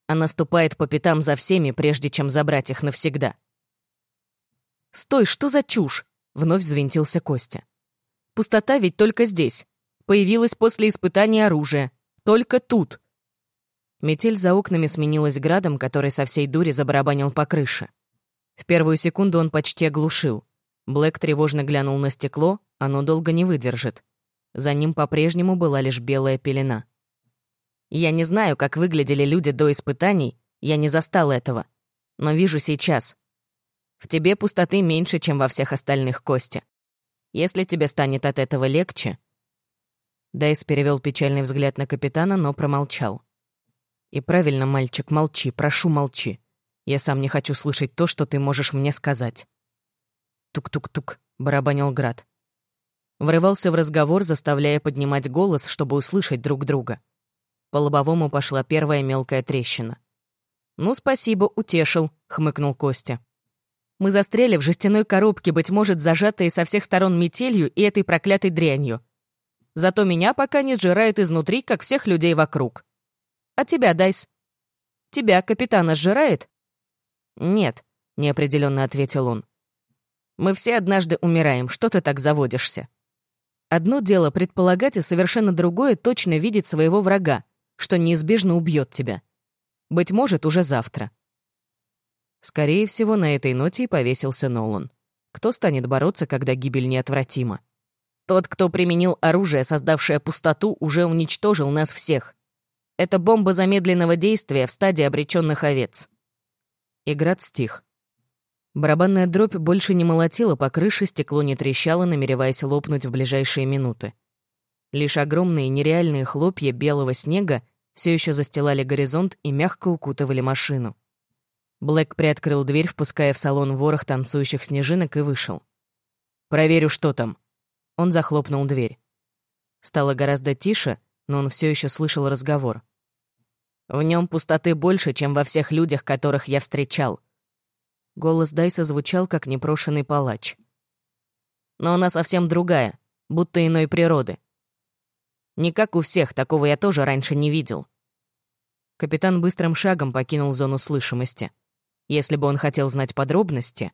Она ступает по пятам за всеми, прежде чем забрать их навсегда». «Стой, что за чушь?» — вновь взвинтился Костя. «Пустота ведь только здесь. Появилась после испытания оружия. Только тут. Метель за окнами сменилась градом, который со всей дури забарабанил по крыше. В первую секунду он почти оглушил. Блэк тревожно глянул на стекло, оно долго не выдержит. За ним по-прежнему была лишь белая пелена. Я не знаю, как выглядели люди до испытаний, я не застал этого. Но вижу сейчас. В тебе пустоты меньше, чем во всех остальных, Костя. Если тебе станет от этого легче... Дайс перевел печальный взгляд на капитана, но промолчал. И правильно, мальчик, молчи, прошу, молчи. Я сам не хочу слышать то, что ты можешь мне сказать. Тук-тук-тук, барабанил Град. Врывался в разговор, заставляя поднимать голос, чтобы услышать друг друга. По лобовому пошла первая мелкая трещина. «Ну, спасибо, утешил», — хмыкнул Костя. «Мы застряли в жестяной коробке, быть может, зажатые со всех сторон метелью и этой проклятой дрянью. Зато меня пока не сжирает изнутри, как всех людей вокруг. А тебя, Дайс? Тебя капитана сжирает? Нет, неопределенно ответил он. Мы все однажды умираем, что ты так заводишься? Одно дело предполагать, и совершенно другое точно видеть своего врага, что неизбежно убьет тебя. Быть может, уже завтра. Скорее всего, на этой ноте и повесился Нолан. Кто станет бороться, когда гибель неотвратима? Тот, кто применил оружие, создавшее пустоту, уже уничтожил нас всех. Это бомба замедленного действия в стадии обреченных овец. Играт стих. Барабанная дробь больше не молотила по крыше, стекло не трещало, намереваясь лопнуть в ближайшие минуты. Лишь огромные нереальные хлопья белого снега все еще застилали горизонт и мягко укутывали машину. Блэк приоткрыл дверь, впуская в салон ворох танцующих снежинок, и вышел. «Проверю, что там». Он захлопнул дверь. Стало гораздо тише, но он все еще слышал разговор. В нем пустоты больше, чем во всех людях, которых я встречал. Голос Дайса звучал, как непрошенный палач. Но она совсем другая, будто иной природы. Не как у всех, такого я тоже раньше не видел. Капитан быстрым шагом покинул зону слышимости. Если бы он хотел знать подробности...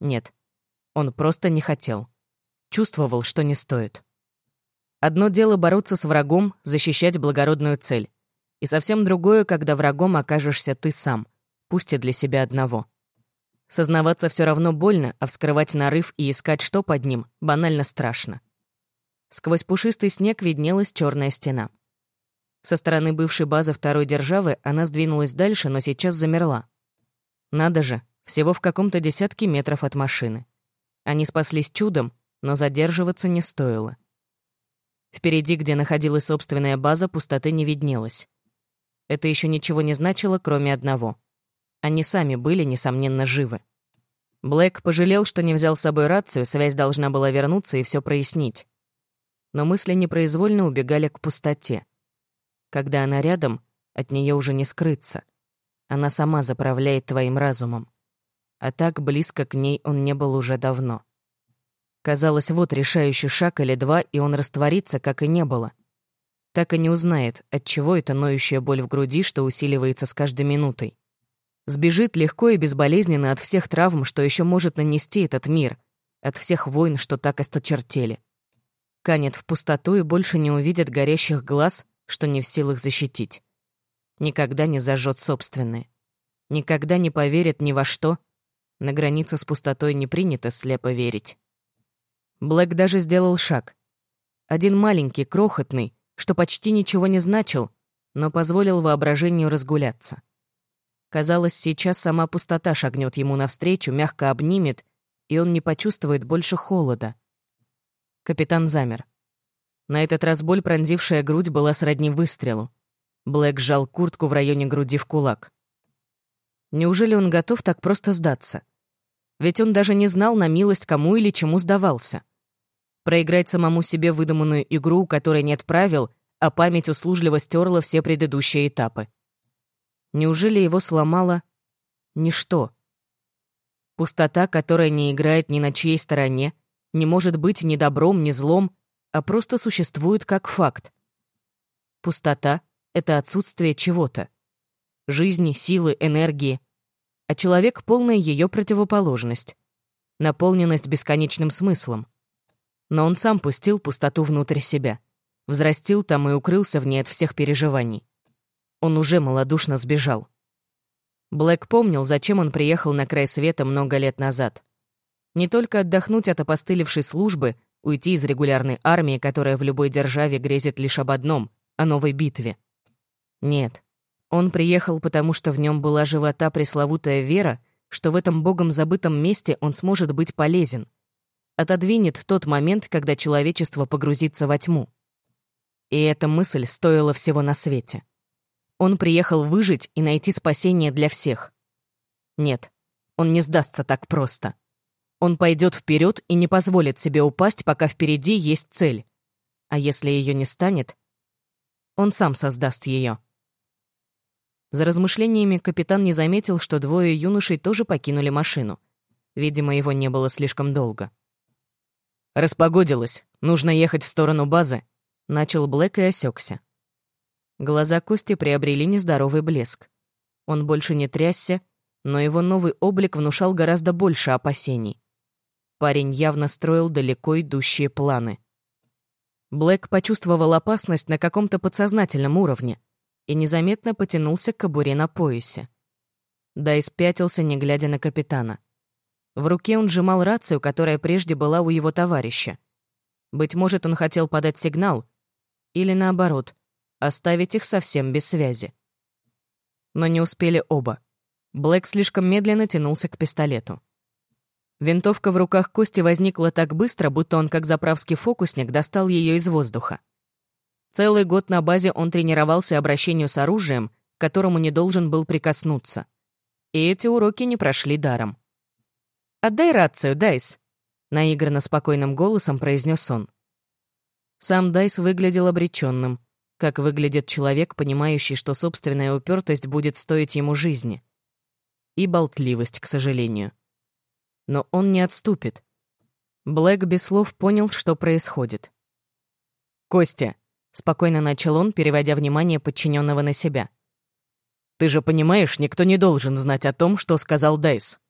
Нет, он просто не хотел. Чувствовал, что не стоит. Одно дело бороться с врагом, защищать благородную цель. И совсем другое, когда врагом окажешься ты сам, пусть и для себя одного. Сознаваться все равно больно, а вскрывать нарыв и искать, что под ним, банально страшно. Сквозь пушистый снег виднелась черная стена. Со стороны бывшей базы второй державы она сдвинулась дальше, но сейчас замерла. Надо же, всего в каком-то десятке метров от машины. Они спаслись чудом, но задерживаться не стоило. Впереди, где находилась собственная база, пустоты не виднелось. Это еще ничего не значило, кроме одного. Они сами были, несомненно, живы. Блэк пожалел, что не взял с собой рацию, связь должна была вернуться и все прояснить. Но мысли непроизвольно убегали к пустоте. Когда она рядом, от нее уже не скрыться. Она сама заправляет твоим разумом. А так близко к ней он не был уже давно. Казалось, вот решающий шаг или два, и он растворится, как и не было. Так и не узнает, от чего эта ноющая боль в груди, что усиливается с каждой минутой. Сбежит легко и безболезненно от всех травм, что еще может нанести этот мир, от всех войн, что так осточертели. Канет в пустоту и больше не увидит горящих глаз, что не в силах защитить. Никогда не зажжет собственные. Никогда не поверит ни во что. На границе с пустотой не принято слепо верить. Блэк даже сделал шаг. Один маленький, крохотный, что почти ничего не значил, но позволил воображению разгуляться. Казалось, сейчас сама пустота шагнет ему навстречу, мягко обнимет, и он не почувствует больше холода. Капитан замер. На этот раз боль, пронзившая грудь, была сродни выстрелу. Блэк сжал куртку в районе груди в кулак. Неужели он готов так просто сдаться? Ведь он даже не знал, на милость кому или чему сдавался. Проиграть самому себе выдуманную игру, у которой нет правил, а память услужливо стерла все предыдущие этапы. Неужели его сломало ничто? Пустота, которая не играет ни на чьей стороне, не может быть ни добром, ни злом, а просто существует как факт. Пустота — это отсутствие чего-то. Жизни, силы, энергии. А человек — полная ее противоположность. Наполненность бесконечным смыслом. Но он сам пустил пустоту внутрь себя. Взрастил там и укрылся в ней от всех переживаний. Он уже малодушно сбежал. Блэк помнил, зачем он приехал на край света много лет назад. Не только отдохнуть от опостылевшей службы, уйти из регулярной армии, которая в любой державе грезит лишь об одном — о новой битве. Нет. Он приехал, потому что в нем была живота пресловутая вера, что в этом богом забытом месте он сможет быть полезен — отодвинет тот момент, когда человечество погрузится во тьму. И эта мысль стоила всего на свете. Он приехал выжить и найти спасение для всех. Нет, он не сдастся так просто. Он пойдет вперед и не позволит себе упасть, пока впереди есть цель. А если ее не станет, он сам создаст ее. За размышлениями капитан не заметил, что двое юношей тоже покинули машину. Видимо, его не было слишком долго. «Распогодилось. Нужно ехать в сторону базы», — начал Блэк и осекся. Глаза Кости приобрели нездоровый блеск. Он больше не трясся, но его новый облик внушал гораздо больше опасений. Парень явно строил далеко идущие планы. Блэк почувствовал опасность на каком-то подсознательном уровне и незаметно потянулся к кобуре на поясе. Да спятился, не глядя на капитана. В руке он сжимал рацию, которая прежде была у его товарища. Быть может, он хотел подать сигнал, или наоборот, оставить их совсем без связи. Но не успели оба. Блэк слишком медленно тянулся к пистолету. Винтовка в руках Кости возникла так быстро, будто он, как заправский фокусник, достал ее из воздуха. Целый год на базе он тренировался обращению с оружием, к которому не должен был прикоснуться. И эти уроки не прошли даром. «Отдай рацию, Дайс», — наигранно спокойным голосом произнес он. Сам Дайс выглядел обреченным, как выглядит человек, понимающий, что собственная упертость будет стоить ему жизни. И болтливость, к сожалению. Но он не отступит. Блэк без слов понял, что происходит. «Костя», — спокойно начал он, переводя внимание подчиненного на себя. «Ты же понимаешь, никто не должен знать о том, что сказал Дайс.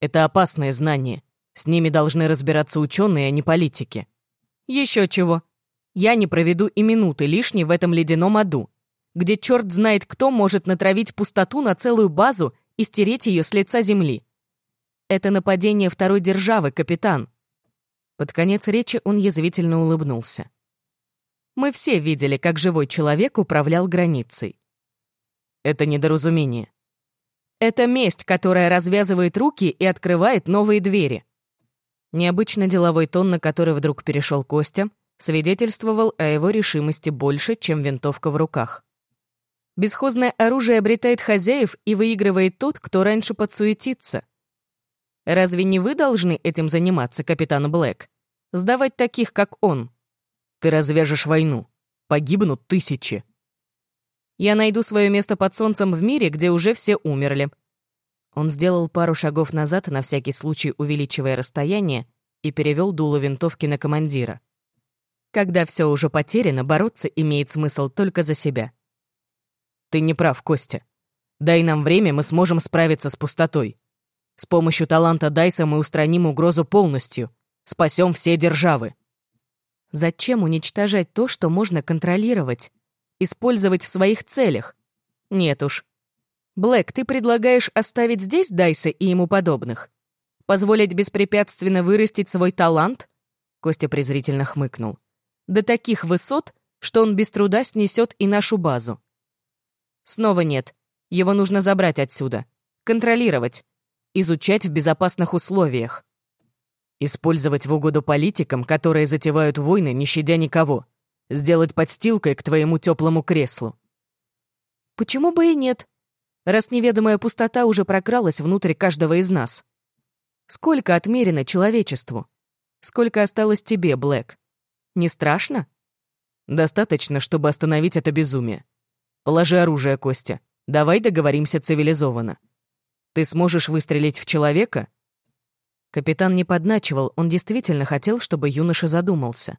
Это опасные знания. С ними должны разбираться ученые, а не политики. Еще чего. Я не проведу и минуты лишней в этом ледяном аду, где черт знает кто может натравить пустоту на целую базу и стереть ее с лица земли. Это нападение второй державы, капитан. Под конец речи он язвительно улыбнулся. Мы все видели, как живой человек управлял границей. Это недоразумение. Это месть, которая развязывает руки и открывает новые двери. Необычно деловой тон, на который вдруг перешел Костя, свидетельствовал о его решимости больше, чем винтовка в руках. Бесхозное оружие обретает хозяев и выигрывает тот, кто раньше подсуетится. Разве не вы должны этим заниматься, капитан Блэк? Сдавать таких, как он? Ты развяжешь войну. Погибнут тысячи. Я найду свое место под солнцем в мире, где уже все умерли. Он сделал пару шагов назад, на всякий случай увеличивая расстояние, и перевел дуло винтовки на командира. Когда все уже потеряно, бороться имеет смысл только за себя. Ты не прав, Костя. Дай нам время, мы сможем справиться с пустотой. С помощью таланта Дайса мы устраним угрозу полностью. Спасем все державы. Зачем уничтожать то, что можно контролировать? Использовать в своих целях? Нет уж. Блэк, ты предлагаешь оставить здесь Дайса и ему подобных? Позволить беспрепятственно вырастить свой талант? Костя презрительно хмыкнул до таких высот, что он без труда снесет и нашу базу. Снова нет. Его нужно забрать отсюда. Контролировать. Изучать в безопасных условиях. Использовать в угоду политикам, которые затевают войны, не щадя никого. Сделать подстилкой к твоему теплому креслу. Почему бы и нет? Раз неведомая пустота уже прокралась внутрь каждого из нас. Сколько отмерено человечеству? Сколько осталось тебе, Блэк? Не страшно? Достаточно, чтобы остановить это безумие. Положи оружие, Костя. Давай договоримся цивилизованно. Ты сможешь выстрелить в человека? Капитан не подначивал, он действительно хотел, чтобы юноша задумался.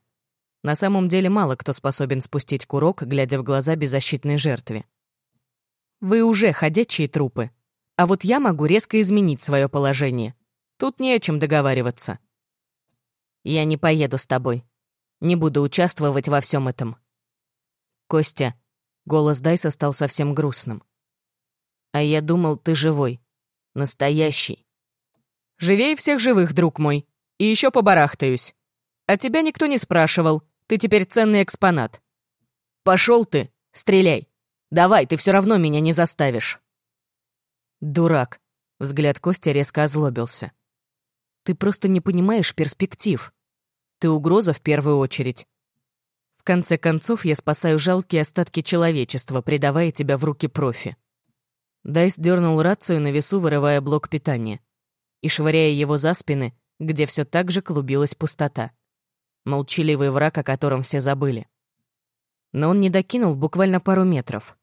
На самом деле мало кто способен спустить курок, глядя в глаза беззащитной жертве. Вы уже ходячие трупы. А вот я могу резко изменить свое положение. Тут не о чем договариваться. Я не поеду с тобой, не буду участвовать во всем этом. Костя, голос Дайса стал совсем грустным. А я думал, ты живой. Настоящий. Живей всех живых, друг мой. И еще побарахтаюсь. А тебя никто не спрашивал. Ты теперь ценный экспонат. Пошел ты, стреляй. Давай, ты все равно меня не заставишь. Дурак. Взгляд Костя резко озлобился. Ты просто не понимаешь перспектив. Ты угроза в первую очередь. В конце концов, я спасаю жалкие остатки человечества, предавая тебя в руки профи. Дайс дернул рацию на весу, вырывая блок питания. И швыряя его за спины, где все так же клубилась пустота. Молчаливый враг, о котором все забыли. Но он не докинул буквально пару метров.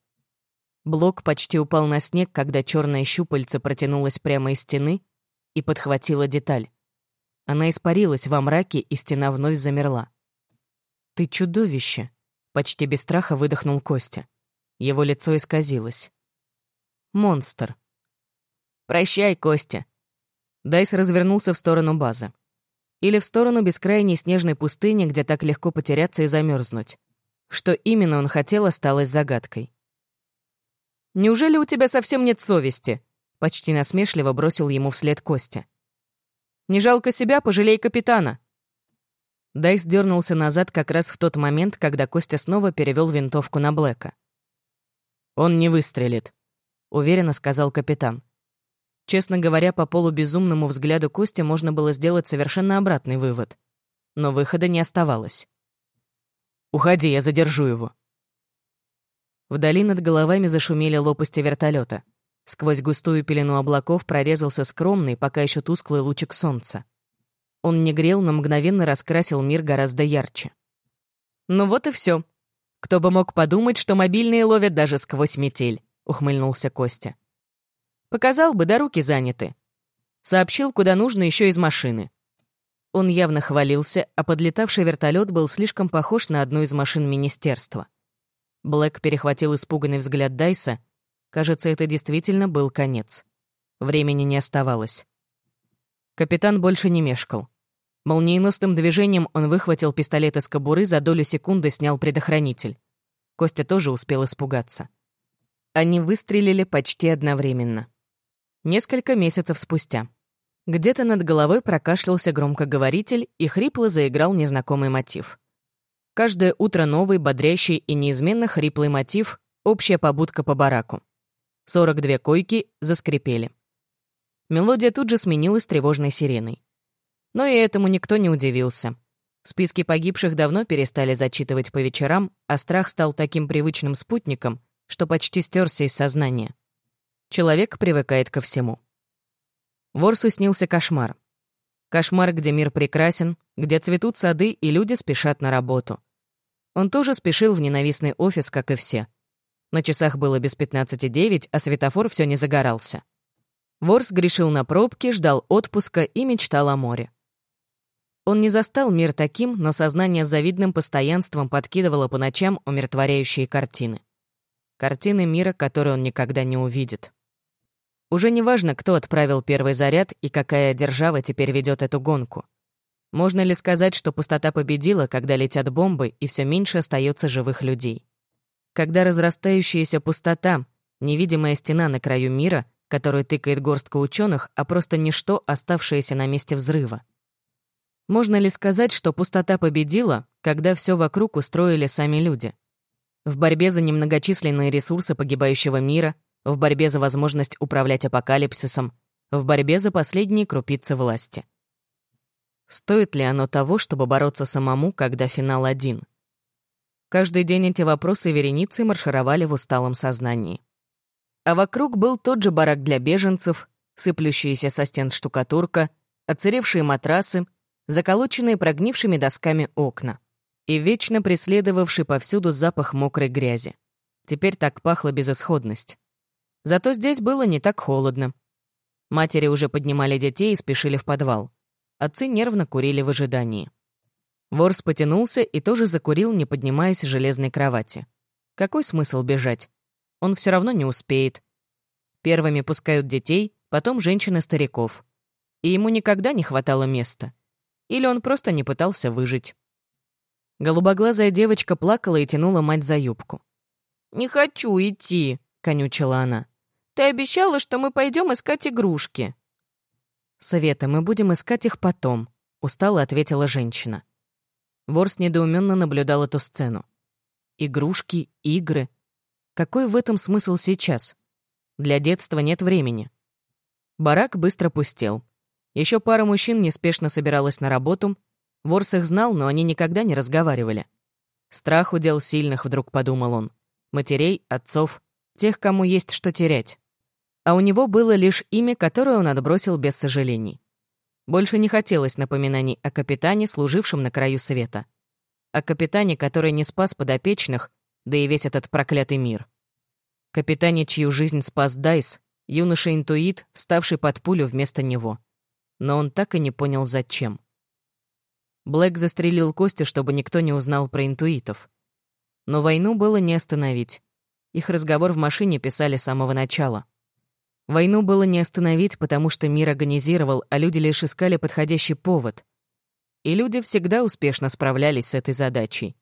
Блок почти упал на снег, когда черное щупальце протянулось прямо из стены и подхватило деталь. Она испарилась во мраке, и стена вновь замерла. «Ты чудовище!» — почти без страха выдохнул Костя. Его лицо исказилось. «Монстр!» «Прощай, Костя!» Дайс развернулся в сторону базы. Или в сторону бескрайней снежной пустыни, где так легко потеряться и замерзнуть. Что именно он хотел, осталось загадкой. «Неужели у тебя совсем нет совести?» Почти насмешливо бросил ему вслед Костя. Не жалко себя, пожалей капитана». Дайс дернулся назад как раз в тот момент, когда Костя снова перевел винтовку на Блэка. «Он не выстрелит», — уверенно сказал капитан. Честно говоря, по полубезумному взгляду Кости можно было сделать совершенно обратный вывод. Но выхода не оставалось. «Уходи, я задержу его». Вдали над головами зашумели лопасти вертолета. Сквозь густую пелену облаков прорезался скромный, пока еще тусклый лучик солнца. Он не грел, но мгновенно раскрасил мир гораздо ярче. «Ну вот и все. Кто бы мог подумать, что мобильные ловят даже сквозь метель», — ухмыльнулся Костя. «Показал бы, да руки заняты. Сообщил, куда нужно еще из машины». Он явно хвалился, а подлетавший вертолет был слишком похож на одну из машин министерства. Блэк перехватил испуганный взгляд Дайса — Кажется, это действительно был конец. Времени не оставалось. Капитан больше не мешкал. Молниеносным движением он выхватил пистолет из кобуры, за долю секунды снял предохранитель. Костя тоже успел испугаться. Они выстрелили почти одновременно. Несколько месяцев спустя. Где-то над головой прокашлялся громкоговоритель и хрипло заиграл незнакомый мотив. Каждое утро новый, бодрящий и неизменно хриплый мотив — общая побудка по бараку. 42 койки заскрипели. Мелодия тут же сменилась тревожной сиреной. Но и этому никто не удивился. Списки погибших давно перестали зачитывать по вечерам, а страх стал таким привычным спутником, что почти стерся из сознания. Человек привыкает ко всему. Ворсу снился кошмар. Кошмар, где мир прекрасен, где цветут сады и люди спешат на работу. Он тоже спешил в ненавистный офис, как и все. На часах было без 15,9, а светофор все не загорался. Ворс грешил на пробки, ждал отпуска и мечтал о море. Он не застал мир таким, но сознание с завидным постоянством подкидывало по ночам умиротворяющие картины. Картины мира, которые он никогда не увидит. Уже не важно, кто отправил первый заряд и какая держава теперь ведет эту гонку. Можно ли сказать, что пустота победила, когда летят бомбы и все меньше остается живых людей? Когда разрастающаяся пустота, невидимая стена на краю мира, которую тыкает горстка ученых, а просто ничто, оставшееся на месте взрыва. Можно ли сказать, что пустота победила, когда все вокруг устроили сами люди? В борьбе за немногочисленные ресурсы погибающего мира, в борьбе за возможность управлять апокалипсисом, в борьбе за последние крупицы власти. Стоит ли оно того, чтобы бороться самому, когда финал один? Каждый день эти вопросы вереницы маршировали в усталом сознании. А вокруг был тот же барак для беженцев, сыплющаяся со стен штукатурка, оцаревшие матрасы, заколоченные прогнившими досками окна и вечно преследовавший повсюду запах мокрой грязи. Теперь так пахла безысходность. Зато здесь было не так холодно. Матери уже поднимали детей и спешили в подвал. Отцы нервно курили в ожидании. Ворс потянулся и тоже закурил, не поднимаясь с железной кровати. Какой смысл бежать? Он все равно не успеет. Первыми пускают детей, потом женщин и стариков. И ему никогда не хватало места. Или он просто не пытался выжить. Голубоглазая девочка плакала и тянула мать за юбку. «Не хочу идти», — конючила она. Ты обещала, что мы пойдем искать игрушки». «Света, мы будем искать их потом», — устало ответила женщина. Ворс недоуменно наблюдал эту сцену. Игрушки, игры. Какой в этом смысл сейчас? Для детства нет времени. Барак быстро пустел. Еще пара мужчин неспешно собиралась на работу. Ворс их знал, но они никогда не разговаривали. Страх удел сильных, вдруг подумал он. Матерей, отцов, тех, кому есть что терять а у него было лишь имя, которое он отбросил без сожалений. Больше не хотелось напоминаний о капитане, служившем на краю света. О капитане, который не спас подопечных, да и весь этот проклятый мир. Капитане, чью жизнь спас Дайс, юноша-интуит, вставший под пулю вместо него. Но он так и не понял, зачем. Блэк застрелил Костю, чтобы никто не узнал про интуитов. Но войну было не остановить. Их разговор в машине писали с самого начала. Войну было не остановить, потому что мир организировал, а люди лишь искали подходящий повод. И люди всегда успешно справлялись с этой задачей.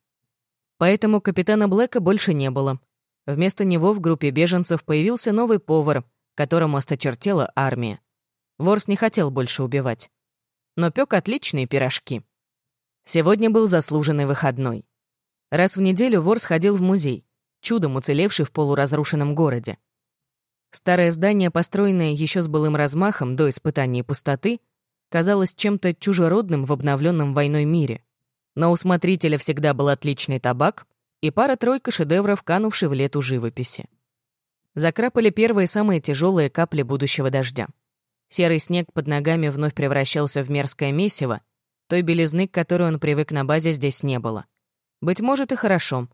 Поэтому капитана Блэка больше не было. Вместо него в группе беженцев появился новый повар, которому осточертела армия. Ворс не хотел больше убивать. Но пек отличные пирожки. Сегодня был заслуженный выходной. Раз в неделю Ворс ходил в музей, чудом уцелевший в полуразрушенном городе. Старое здание, построенное еще с былым размахом до испытания пустоты, казалось чем-то чужеродным в обновленном войной мире. Но у смотрителя всегда был отличный табак и пара-тройка шедевров, канувшей в лету живописи. Закрапали первые самые тяжелые капли будущего дождя. Серый снег под ногами вновь превращался в мерзкое месиво, той белизны, к которой он привык на базе, здесь не было. Быть может, и хорошо.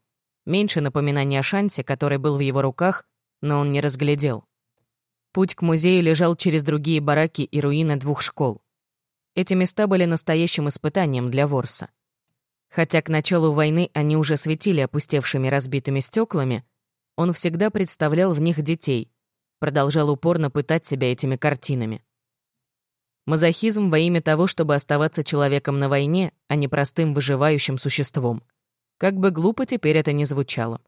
Меньше напоминаний о шансе, который был в его руках, но он не разглядел. Путь к музею лежал через другие бараки и руины двух школ. Эти места были настоящим испытанием для Ворса. Хотя к началу войны они уже светили опустевшими разбитыми стеклами, он всегда представлял в них детей, продолжал упорно пытать себя этими картинами. Мазохизм во имя того, чтобы оставаться человеком на войне, а не простым выживающим существом. Как бы глупо теперь это ни звучало.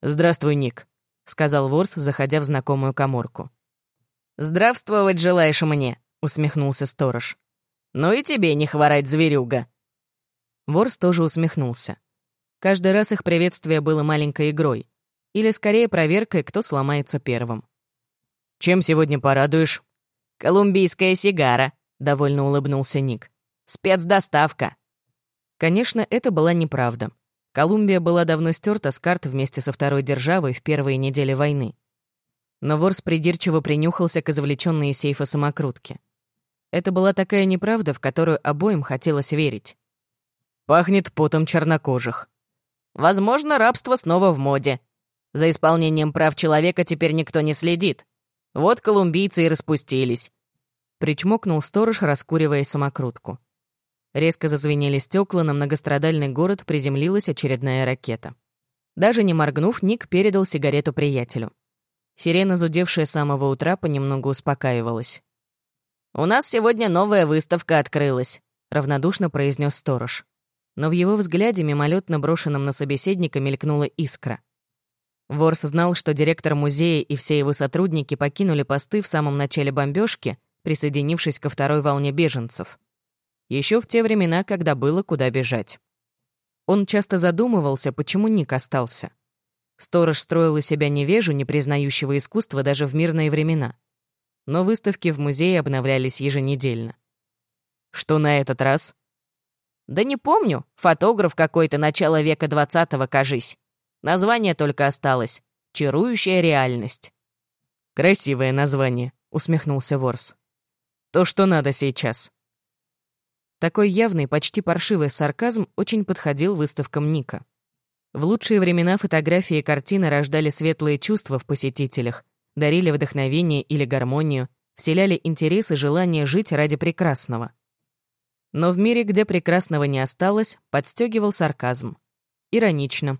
«Здравствуй, Ник», — сказал Ворс, заходя в знакомую коморку. «Здравствовать желаешь мне», — усмехнулся сторож. «Ну и тебе не хворать, зверюга!» Ворс тоже усмехнулся. Каждый раз их приветствие было маленькой игрой. Или, скорее, проверкой, кто сломается первым. «Чем сегодня порадуешь?» «Колумбийская сигара», — довольно улыбнулся Ник. «Спецдоставка». Конечно, это была неправда. Колумбия была давно стерта с карт вместе со второй державой в первые недели войны. Но Ворс придирчиво принюхался к извлеченной из сейфа самокрутке. Это была такая неправда, в которую обоим хотелось верить. «Пахнет потом чернокожих. Возможно, рабство снова в моде. За исполнением прав человека теперь никто не следит. Вот колумбийцы и распустились». Причмокнул сторож, раскуривая самокрутку. Резко зазвенели стекла, на многострадальный город приземлилась очередная ракета. Даже не моргнув, Ник передал сигарету приятелю. Сирена, зудевшая с самого утра, понемногу успокаивалась. «У нас сегодня новая выставка открылась», — равнодушно произнес сторож. Но в его взгляде, мимолетно брошенном на собеседника, мелькнула искра. Ворс знал, что директор музея и все его сотрудники покинули посты в самом начале бомбежки, присоединившись ко второй волне беженцев. Еще в те времена, когда было куда бежать. Он часто задумывался, почему Ник остался. Сторож строил из себя невежу, не признающего искусства даже в мирные времена. Но выставки в музее обновлялись еженедельно. «Что на этот раз?» «Да не помню. Фотограф какой-то начала века двадцатого, кажись. Название только осталось. «Чарующая реальность». «Красивое название», — усмехнулся Ворс. «То, что надо сейчас». Такой явный, почти паршивый сарказм очень подходил выставкам Ника. В лучшие времена фотографии и картины рождали светлые чувства в посетителях, дарили вдохновение или гармонию, вселяли интерес и желание жить ради прекрасного. Но в мире, где прекрасного не осталось, подстегивал сарказм. Иронично,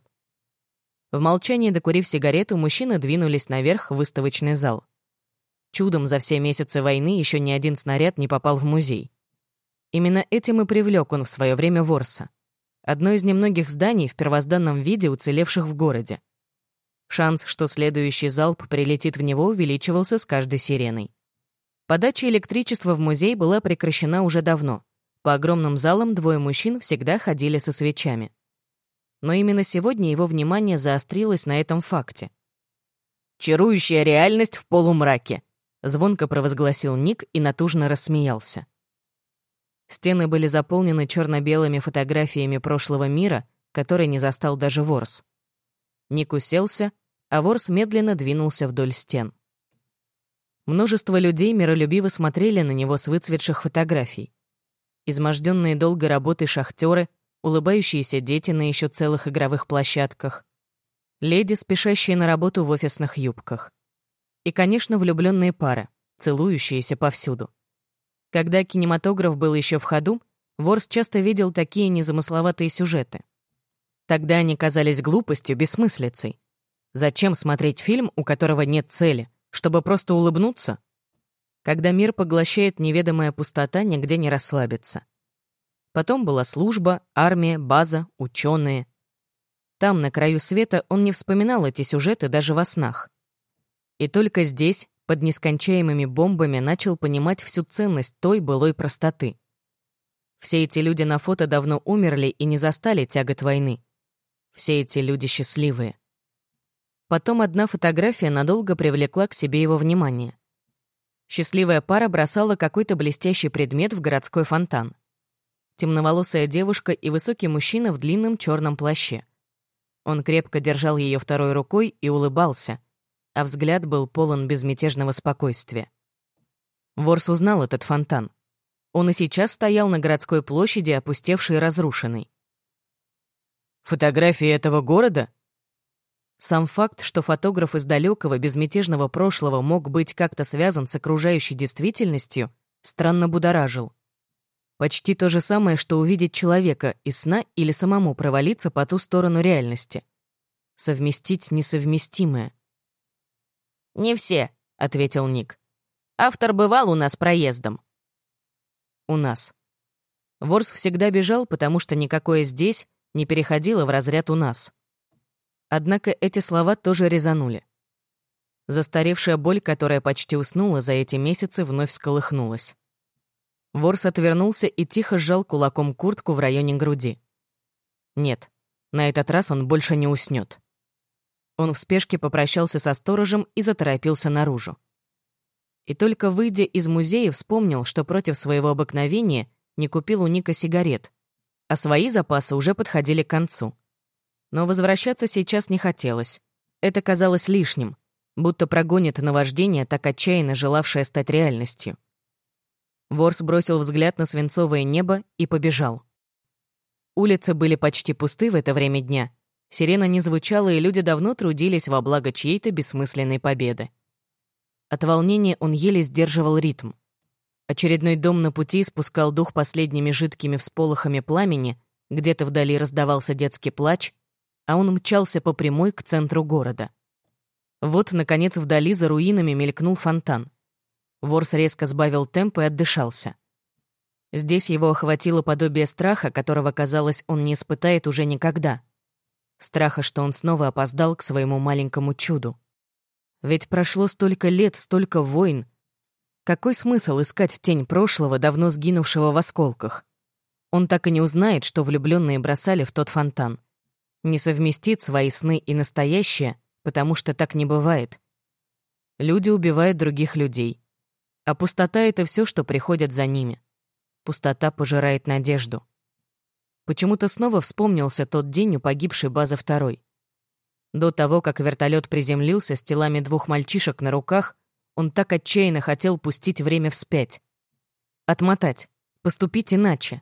в молчании, докурив сигарету, мужчины двинулись наверх в выставочный зал. Чудом за все месяцы войны еще ни один снаряд не попал в музей. Именно этим и привлек он в свое время Ворса. Одно из немногих зданий в первозданном виде, уцелевших в городе. Шанс, что следующий залп прилетит в него, увеличивался с каждой сиреной. Подача электричества в музей была прекращена уже давно. По огромным залам двое мужчин всегда ходили со свечами но именно сегодня его внимание заострилось на этом факте. «Чарующая реальность в полумраке», — звонко провозгласил Ник и натужно рассмеялся. Стены были заполнены черно-белыми фотографиями прошлого мира, который не застал даже Ворс. Ник уселся, а Ворс медленно двинулся вдоль стен. Множество людей миролюбиво смотрели на него с выцветших фотографий. Изможденные долгой работой шахтеры, улыбающиеся дети на еще целых игровых площадках, леди, спешащие на работу в офисных юбках. И, конечно, влюбленные пары, целующиеся повсюду. Когда кинематограф был еще в ходу, Ворс часто видел такие незамысловатые сюжеты. Тогда они казались глупостью, бессмыслицей. Зачем смотреть фильм, у которого нет цели, чтобы просто улыбнуться? Когда мир поглощает неведомая пустота, нигде не расслабиться. Потом была служба, армия, база, ученые. Там, на краю света, он не вспоминал эти сюжеты даже во снах. И только здесь, под нескончаемыми бомбами, начал понимать всю ценность той былой простоты. Все эти люди на фото давно умерли и не застали тягот войны. Все эти люди счастливые. Потом одна фотография надолго привлекла к себе его внимание. Счастливая пара бросала какой-то блестящий предмет в городской фонтан темноволосая девушка и высокий мужчина в длинном черном плаще. Он крепко держал ее второй рукой и улыбался, а взгляд был полон безмятежного спокойствия. Ворс узнал этот фонтан. Он и сейчас стоял на городской площади, опустевшей и разрушенной. «Фотографии этого города?» Сам факт, что фотограф из далекого, безмятежного прошлого мог быть как-то связан с окружающей действительностью, странно будоражил. Почти то же самое, что увидеть человека из сна или самому провалиться по ту сторону реальности. Совместить несовместимое. «Не все», — ответил Ник. «Автор бывал у нас проездом». «У нас». Ворс всегда бежал, потому что никакое здесь не переходило в разряд «у нас». Однако эти слова тоже резанули. Застаревшая боль, которая почти уснула за эти месяцы, вновь всколыхнулась. Ворс отвернулся и тихо сжал кулаком куртку в районе груди. Нет, на этот раз он больше не уснет. Он в спешке попрощался со сторожем и заторопился наружу. И только выйдя из музея, вспомнил, что против своего обыкновения не купил у Ника сигарет, а свои запасы уже подходили к концу. Но возвращаться сейчас не хотелось. Это казалось лишним, будто прогонит наваждение, так отчаянно желавшее стать реальностью. Ворс бросил взгляд на свинцовое небо и побежал. Улицы были почти пусты в это время дня. Сирена не звучала, и люди давно трудились во благо чьей-то бессмысленной победы. От волнения он еле сдерживал ритм. Очередной дом на пути спускал дух последними жидкими всполохами пламени, где-то вдали раздавался детский плач, а он мчался по прямой к центру города. Вот, наконец, вдали за руинами мелькнул фонтан. Ворс резко сбавил темп и отдышался. Здесь его охватило подобие страха, которого, казалось, он не испытает уже никогда. Страха, что он снова опоздал к своему маленькому чуду. Ведь прошло столько лет, столько войн. Какой смысл искать тень прошлого, давно сгинувшего в осколках? Он так и не узнает, что влюбленные бросали в тот фонтан. Не совместит свои сны и настоящее, потому что так не бывает. Люди убивают других людей. А пустота — это все, что приходит за ними. Пустота пожирает надежду. Почему-то снова вспомнился тот день у погибшей базы второй. До того, как вертолет приземлился с телами двух мальчишек на руках, он так отчаянно хотел пустить время вспять. Отмотать, поступить иначе.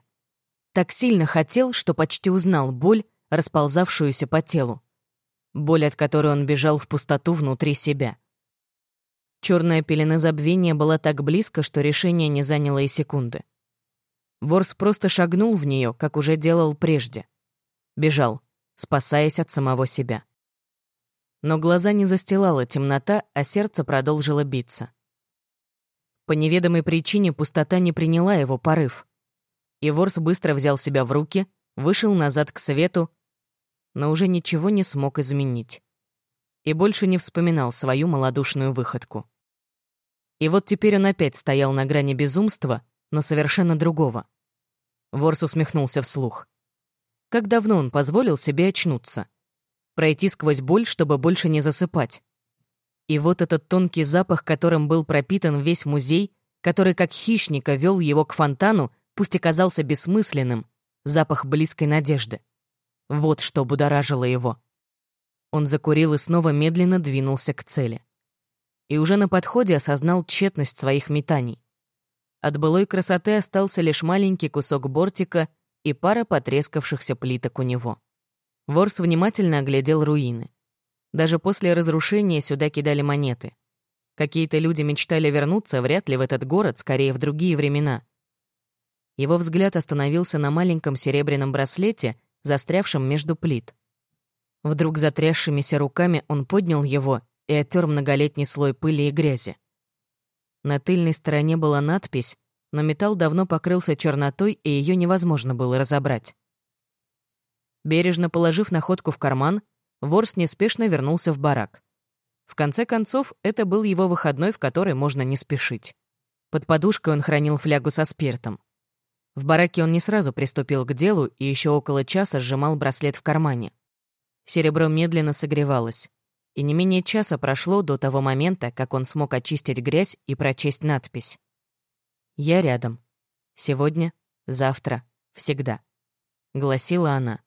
Так сильно хотел, что почти узнал боль, расползавшуюся по телу. Боль, от которой он бежал в пустоту внутри себя. Черная пелена забвения была так близко, что решение не заняло и секунды. Ворс просто шагнул в нее, как уже делал прежде. Бежал, спасаясь от самого себя. Но глаза не застилала темнота, а сердце продолжило биться. По неведомой причине пустота не приняла его порыв. И Ворс быстро взял себя в руки, вышел назад к свету, но уже ничего не смог изменить и больше не вспоминал свою малодушную выходку. И вот теперь он опять стоял на грани безумства, но совершенно другого. Ворс усмехнулся вслух. Как давно он позволил себе очнуться? Пройти сквозь боль, чтобы больше не засыпать. И вот этот тонкий запах, которым был пропитан весь музей, который как хищника вел его к фонтану, пусть и казался бессмысленным, запах близкой надежды. Вот что будоражило его. Он закурил и снова медленно двинулся к цели. И уже на подходе осознал тщетность своих метаний. От былой красоты остался лишь маленький кусок бортика и пара потрескавшихся плиток у него. Ворс внимательно оглядел руины. Даже после разрушения сюда кидали монеты. Какие-то люди мечтали вернуться, вряд ли в этот город, скорее в другие времена. Его взгляд остановился на маленьком серебряном браслете, застрявшем между плит. Вдруг затрясшимися руками он поднял его и оттер многолетний слой пыли и грязи. На тыльной стороне была надпись, но металл давно покрылся чернотой, и ее невозможно было разобрать. Бережно положив находку в карман, Ворс неспешно вернулся в барак. В конце концов, это был его выходной, в который можно не спешить. Под подушкой он хранил флягу со спиртом. В бараке он не сразу приступил к делу и еще около часа сжимал браслет в кармане. Серебро медленно согревалось, и не менее часа прошло до того момента, как он смог очистить грязь и прочесть надпись. «Я рядом. Сегодня, завтра, всегда», — гласила она.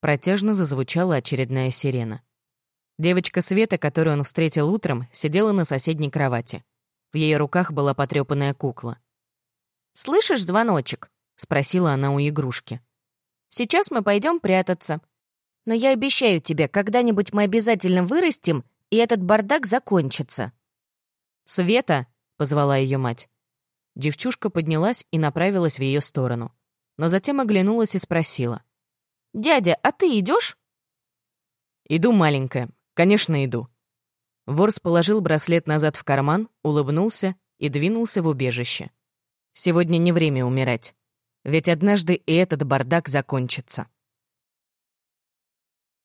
Протяжно зазвучала очередная сирена. Девочка Света, которую он встретил утром, сидела на соседней кровати. В ее руках была потрепанная кукла. «Слышишь звоночек?» — спросила она у игрушки. «Сейчас мы пойдем прятаться. Но я обещаю тебе, когда-нибудь мы обязательно вырастем, и этот бардак закончится». «Света!» — позвала ее мать. Девчушка поднялась и направилась в ее сторону. Но затем оглянулась и спросила. «Дядя, а ты идешь? «Иду, маленькая. Конечно, иду». Ворс положил браслет назад в карман, улыбнулся и двинулся в убежище. Сегодня не время умирать. Ведь однажды и этот бардак закончится.